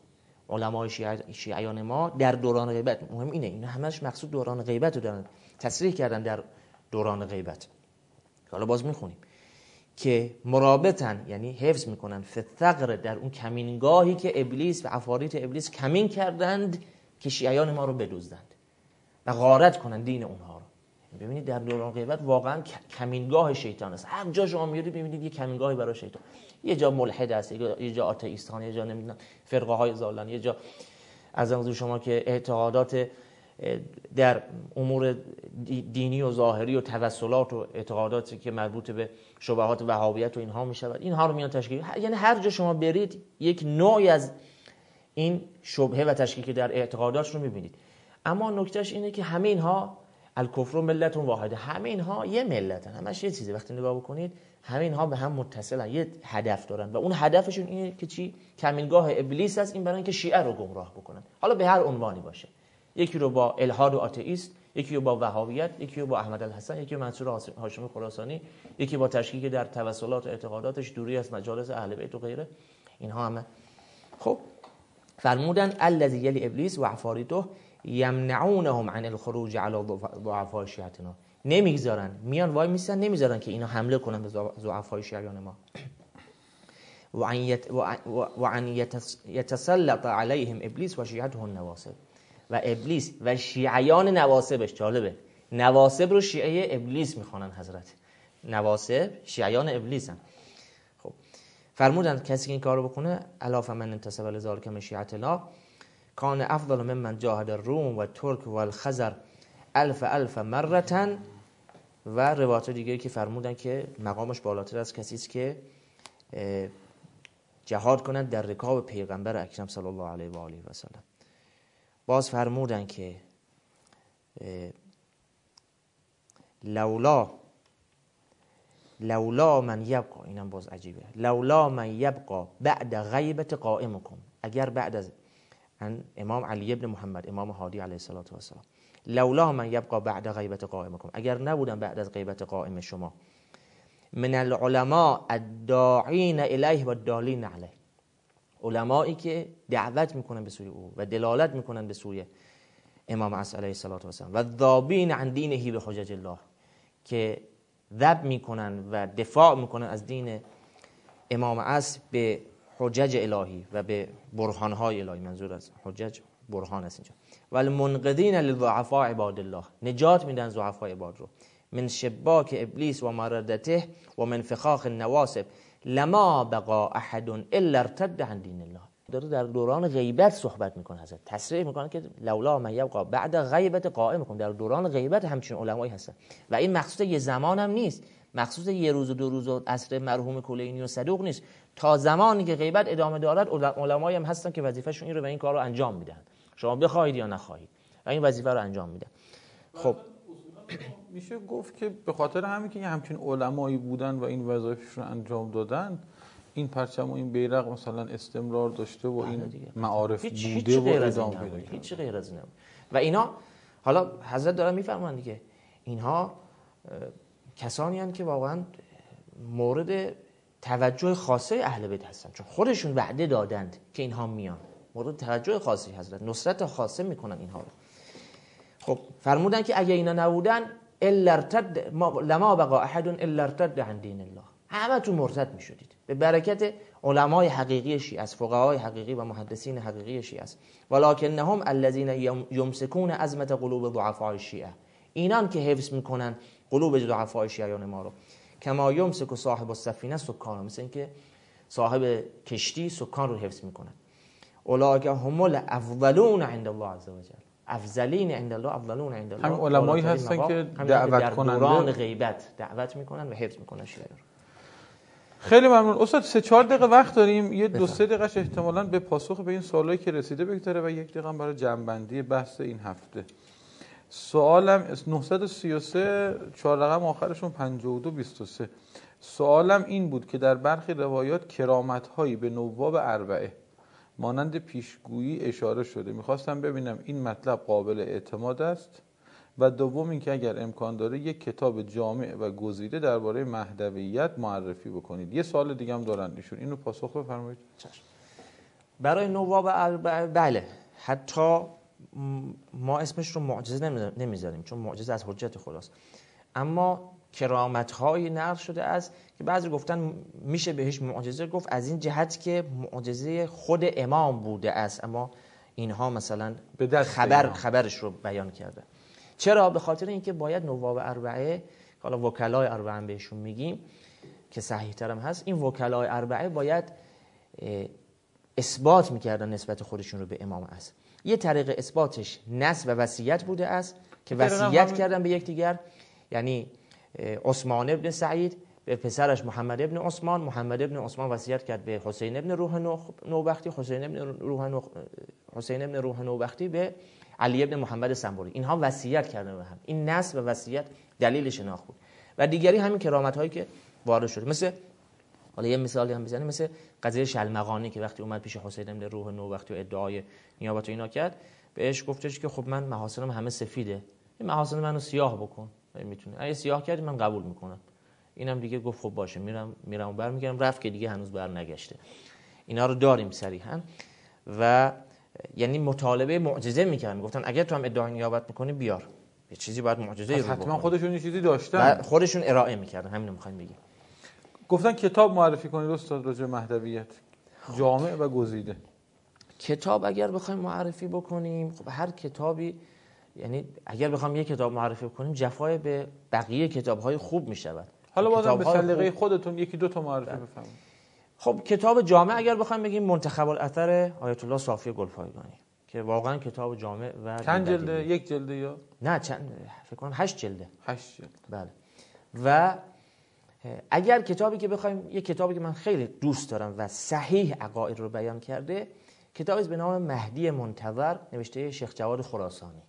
علمای شیعیان ما در دوران غیبت. مهم اینه. اینا همش مقصود دوران غیبت رو دارن. تصریح کردن در دوران غیبت. حالا باز می‌خونیم. که مرابطن یعنی حفظ می‌کنن. فتقر در اون کمینگاهی که ابلیس و عفاریت ابلیس کمین کردند که شیعیان ما رو بدوزدند و غارت کنند دین اونها رو. ببینید در دوران غیبت واقعا کمینگاه شیطان است. هر جا شما میرید ببینید یه کمینگاهی برای شیطان. یه جا ملحد است یه جا آتئیستان یه جا نمی‌دونم فرقه های زالن یه جا از از شما که اعتقادات در امور دینی و ظاهری و توسلات و اعتقاداتی که مربوط به شبهات وهابیت و اینها می شود اینها رو میان تشکیل یعنی هر جا شما برید یک نوعی از این شبهه و تشکیل در اعتقادات رو می‌بینید. اما نکتهش اینه که همه اینها الکفر ملت واحده. همه اینها یه ملتن. همش یه چیزی وقتی نگاه بکنید همه اینها به هم متصلن. یه هدف دارن. و اون هدفشون اینه که چی؟ کمینگاه ابلیس است این برای اینکه شیعه رو گمراه بکنن. حالا به هر عنوانی باشه. یکی رو با الحاد و آتئیست یکی رو با وهابیت یکی رو با احمد الحسن یکی با منصور هاشمی خراسانی یکی با تشکیک در توسلات و اعتقاداتش دوری از مجالس اهل بیت و غیره. اینها همه. خب فرمودن الذی یلی ابلیس و عفاریته یمنعونهم عن الخروج على ضعفاء شیعتنا. نمی‌گذارن. میان وای میسن نمی‌ذارن که اینا حمله کنن به ضعفای شیعیان ما. و ان یتسلط علیهم ابلیس و شیعته النواصب و ابلیس و شیعیان نواسبش جالبه. نواسب رو شیعه ابلیس می‌خوانن حضرت. نواسب شیعیان ابلیس هم. خب فرمودن کسی که این کارو بکنه الاف من انتصب لذالک من شیعت الله کان افضل من من جاهد الروم و ترک و الخزر الف الف مرتن. و روایت دیگه که فرمودن که مقامش بالاتر از کسی است که جهاد کنند در رکاب پیغمبر اکرم صلی الله علیه و آله و سلم. باز فرمودن که لولا لولا من یبقا اینم باز عجیبه. لولا من یبقا بعد غیبت قائمکم. اگر بعد از امام علی ابن محمد امام هادی علیه السلام لولا من یبقا بعد غیبت قائمکم. اگر نبودم بعد از غیبت قائم شما. من العلماء الداعین الیه و دالین علیه. علمایی که دعوت می‌کنن به سوی او و دلالت می‌کنن به سوی امام عصر علیه السلام و ذابین عن دینهی به حجج الله که ذب می‌کنن و دفاع می‌کنن از دین امام عصر به حجج الهی و به برهانهای الهی. منظور از حجج برهان است اینجا. و المنقذین للضعفاء عباد الله. نجات میدن ضعفاء عباد رو. من شباک ابلیس و مردته و من فخاخ النواسب لما بقا احد الا ارتد عن دین الله. داره در دوران غیبت صحبت می‌کنه حضرت. تصریح می‌کنه که لولا من یبقا بعد غیبت قائم می‌کنه در دوران غیبت همچین علمایی هستن. و این مقصود یه زمان هم نیست. مخصوص یه روز و دو روز و عصر مرحوم کلینی و صدوق نیست. تا زمانی که غیبت ادامه دارد علمایی هم هستن که وظیفهشون این رو به این کار رو انجام میدن. شما بخواهید یا نخواهید. و این وظیفه رو انجام میدن. خب. میشه گفت که به خاطر همین که همچین علمایی بودن و این وظایفش رو انجام دادن این پرچم و این بیرق مثلا استمرار داشته و این بله معارف هیچ بوده و ادامه پیدا هیچ غیر از این و اینا حالا حضرت دارن میفرمان دیگه اینها کسانی هستند که واقعا مورد توجه خاصه اهل بیت هستن چون خودشون وعده دادند که اینها میان. مورد توجه خاصی حضرت نصرت خاصه می‌کنن اینها رو. خب فرمودن که اگه اینا نبودن الا ارتد لما بقا احد الا ارتد عن دین الله. همه تو مرتد می‌شدید. به برکت علمای حقیقی شیعه است فقهای حقیقی و محدثین حقیقی شیعه است. ولکنهم الذين يمسكون ازمه قلوب ضعفاء الشیعه اینان که حفظ می‌کنن قلوب ضعفاء شیعیان ما رو. کما یمسک صاحب السفینه سکان مثل اینکه صاحب کشتی سکان رو حفظ می‌کنن. اولئک هم الافضلون عند الله عز وجل افضلین عند الله افضلون عند الله. هم علمایی هستن که دعوت کننده دوران غیبت دعوت می‌کنن و حفظ می‌کنن شیعه رو خیلی ممنون. استاد سه چهار دقیقه وقت داریم. یه دو سه دقیقه احتمالاً به پاسخ به این سوالایی که رسیده بگذاره و یک دقیقه برای جنبندی بحث این هفته. سوالم 933 چهار رقم آخرشون 52 23 سوالم این بود که در برخی روایات کرامت هایی به نواب اربعه مانند پیشگویی اشاره شده. می‌خواستم ببینم این مطلب قابل اعتماد است. و دوم اینکه اگر امکان داره یک کتاب جامع و گزیده درباره مهدویت معرفی بکنید. یه سوال دیگه هم دارن ایشون. اینو پاسخ بفرمایید. برای نواب بله. حتی ما اسمش رو معجزه نمی‌ذاریم چون معجزه از حجت خداست. اما کرامت های نقل شده است که بعضی گفتن میشه بهش معجزه گفت. از این جهت که معجزه خود امام بوده است. اما اینها مثلا به خبر خبرش رو بیان کرده. چرا؟ به خاطر اینکه باید نواب اربعه حالا وکلای اربعه بهشون میگیم که صحیح ترم هست این وکلای اربعه باید اثبات می‌کردن نسبت خودشون رو به امام است یه طریق اثباتش نس و وصیت بوده است که وصیت کردن به یکدیگر. یعنی عثمان ابن سعید به پسرش محمد ابن عثمان محمد ابن عثمان وصیت کرد به حسین ابن روح نوبختی حسین ابن روح حسین ابن روح نوبختی به علی ابن محمد سنبوری. اینها وصیت کردن به هم. این نصب و وصیت دلیل شناخت بود. و دیگری همین کرامت هایی که وارد شده. مثل حالا یه مثالی هم بزنیم. مثل قضیه شلمغانی که وقتی اومد پیش حسین ابن روح نوبختی و ادعای نیابت و اینا کرد بهش گفتش که خب من محاسنم همه سفیده. این محاسن منو سیاه بکن. می‌تونه. اگه سیاه کردی من قبول می‌کنم. اینم دیگه گفت خب باشه میرم میرم برمیگردم رفت که دیگه هنوز بر نگشته اینا رو داریم صریحا. و یعنی مطالبه معجزه می‌کردن. می‌گفتن اگر تو هم ادعای نیابت می‌کنی بیار. یه چیزی باید معجزه رو حتما خودشون یه چیزی داشتن. خودشون ارائه می‌کردن. همین رو می‌خوایم بگیم. گفتن کتاب معرفی کنید استاد راجع مهدویت. جامع و گزیده. کتاب اگر بخوایم معرفی بکنیم خب هر کتابی یعنی اگر بخوام یک کتاب معرفی کنیم جفای به بقیه کتاب های خوب می شود حالا بازم به سلیقه خودتون یکی دو تا معرفی بله. بفرمایید. خب کتاب جامع اگر بخوام بگیم منتخب الاثر آیت الله صافی گلپایگانی که واقعا کتاب جامع و چند جلده؟ یک جلده یا؟ نه چند فکر کنم 8 جلده. 8 جلد بله. و اگر کتابی که بخوایم یک کتابی که من خیلی دوست دارم و صحیح عقاید رو بیان کرده کتابی به نام مهدی منتظر نوشته شیخ جواد خراسانی.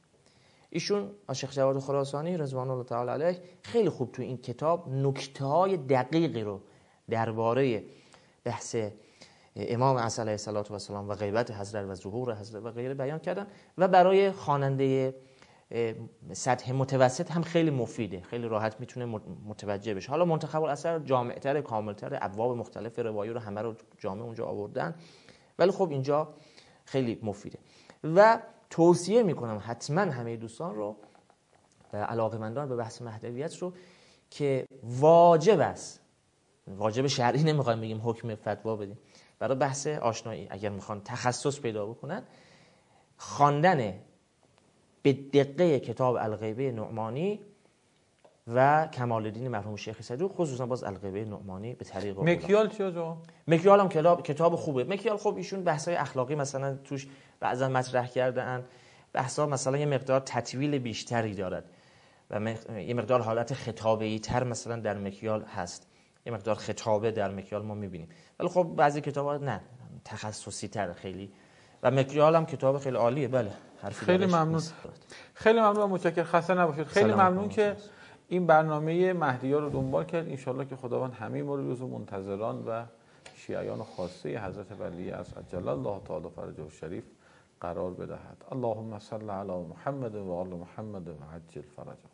ایشون شیخ جواد خراسانی رضوان الله تعالی علیه خیلی خوب تو این کتاب نکته های دقیقی رو درباره بحث امام عصر علیه السلام و غیبت حضرت و ظهور حضرت و غیره بیان کردن و برای خواننده سطح متوسط هم خیلی مفیده خیلی راحت می‌تونه متوجه بشه. حالا منتخب الاثر جامعتر کاملتر ابواب مختلف روایی رو همه رو جامع اونجا آوردن. ولی خب اینجا خیلی مفیده. و توصیه می‌کنم حتما همه دوستان رو و علاقمندان به بحث مهدویت رو که واجب است واجب شرعی نمی‌خوایم بگیم حکم فتوا بدیم. برای بحث آشنایی اگر می‌خوان تخصص پیدا بکنن خواندن به دقه کتاب الغیبه نعمانی و کمال الدین مرحوم شیخ صدوق خصوصا باز الغیبه نعمانی به طریق مکیال چی آجا؟ مکیال هم کتاب کتاب خوبه. مکیال خب ایشون بحث های اخلاقی مثلا توش بعضا مطرح کردن بحثا مثلا یه مقدار تطویل بیشتری دارد و یه مقدار حالت خطابه تر مثلا در مکیال هست. یه مقدار خطابه در مکیال ما می‌بینیم. ولی خب بعضی کتاب ها نه تخصصی تر خیلی. و مکیال هم کتاب خیلی عالیه بله. خیلی ممنون. خیلی ممنون متشکر خسته نباشید. خیلی ممنون که این برنامه مهدی رو دنبال کرد. انشالله که خداوند همه ما روز منتظران و شیعیان خاصه حضرت ولی از عجل الله تعالی فرجه شریف قرار بدهد. اللهم صل علی محمد و آل محمد و عجل فرجه.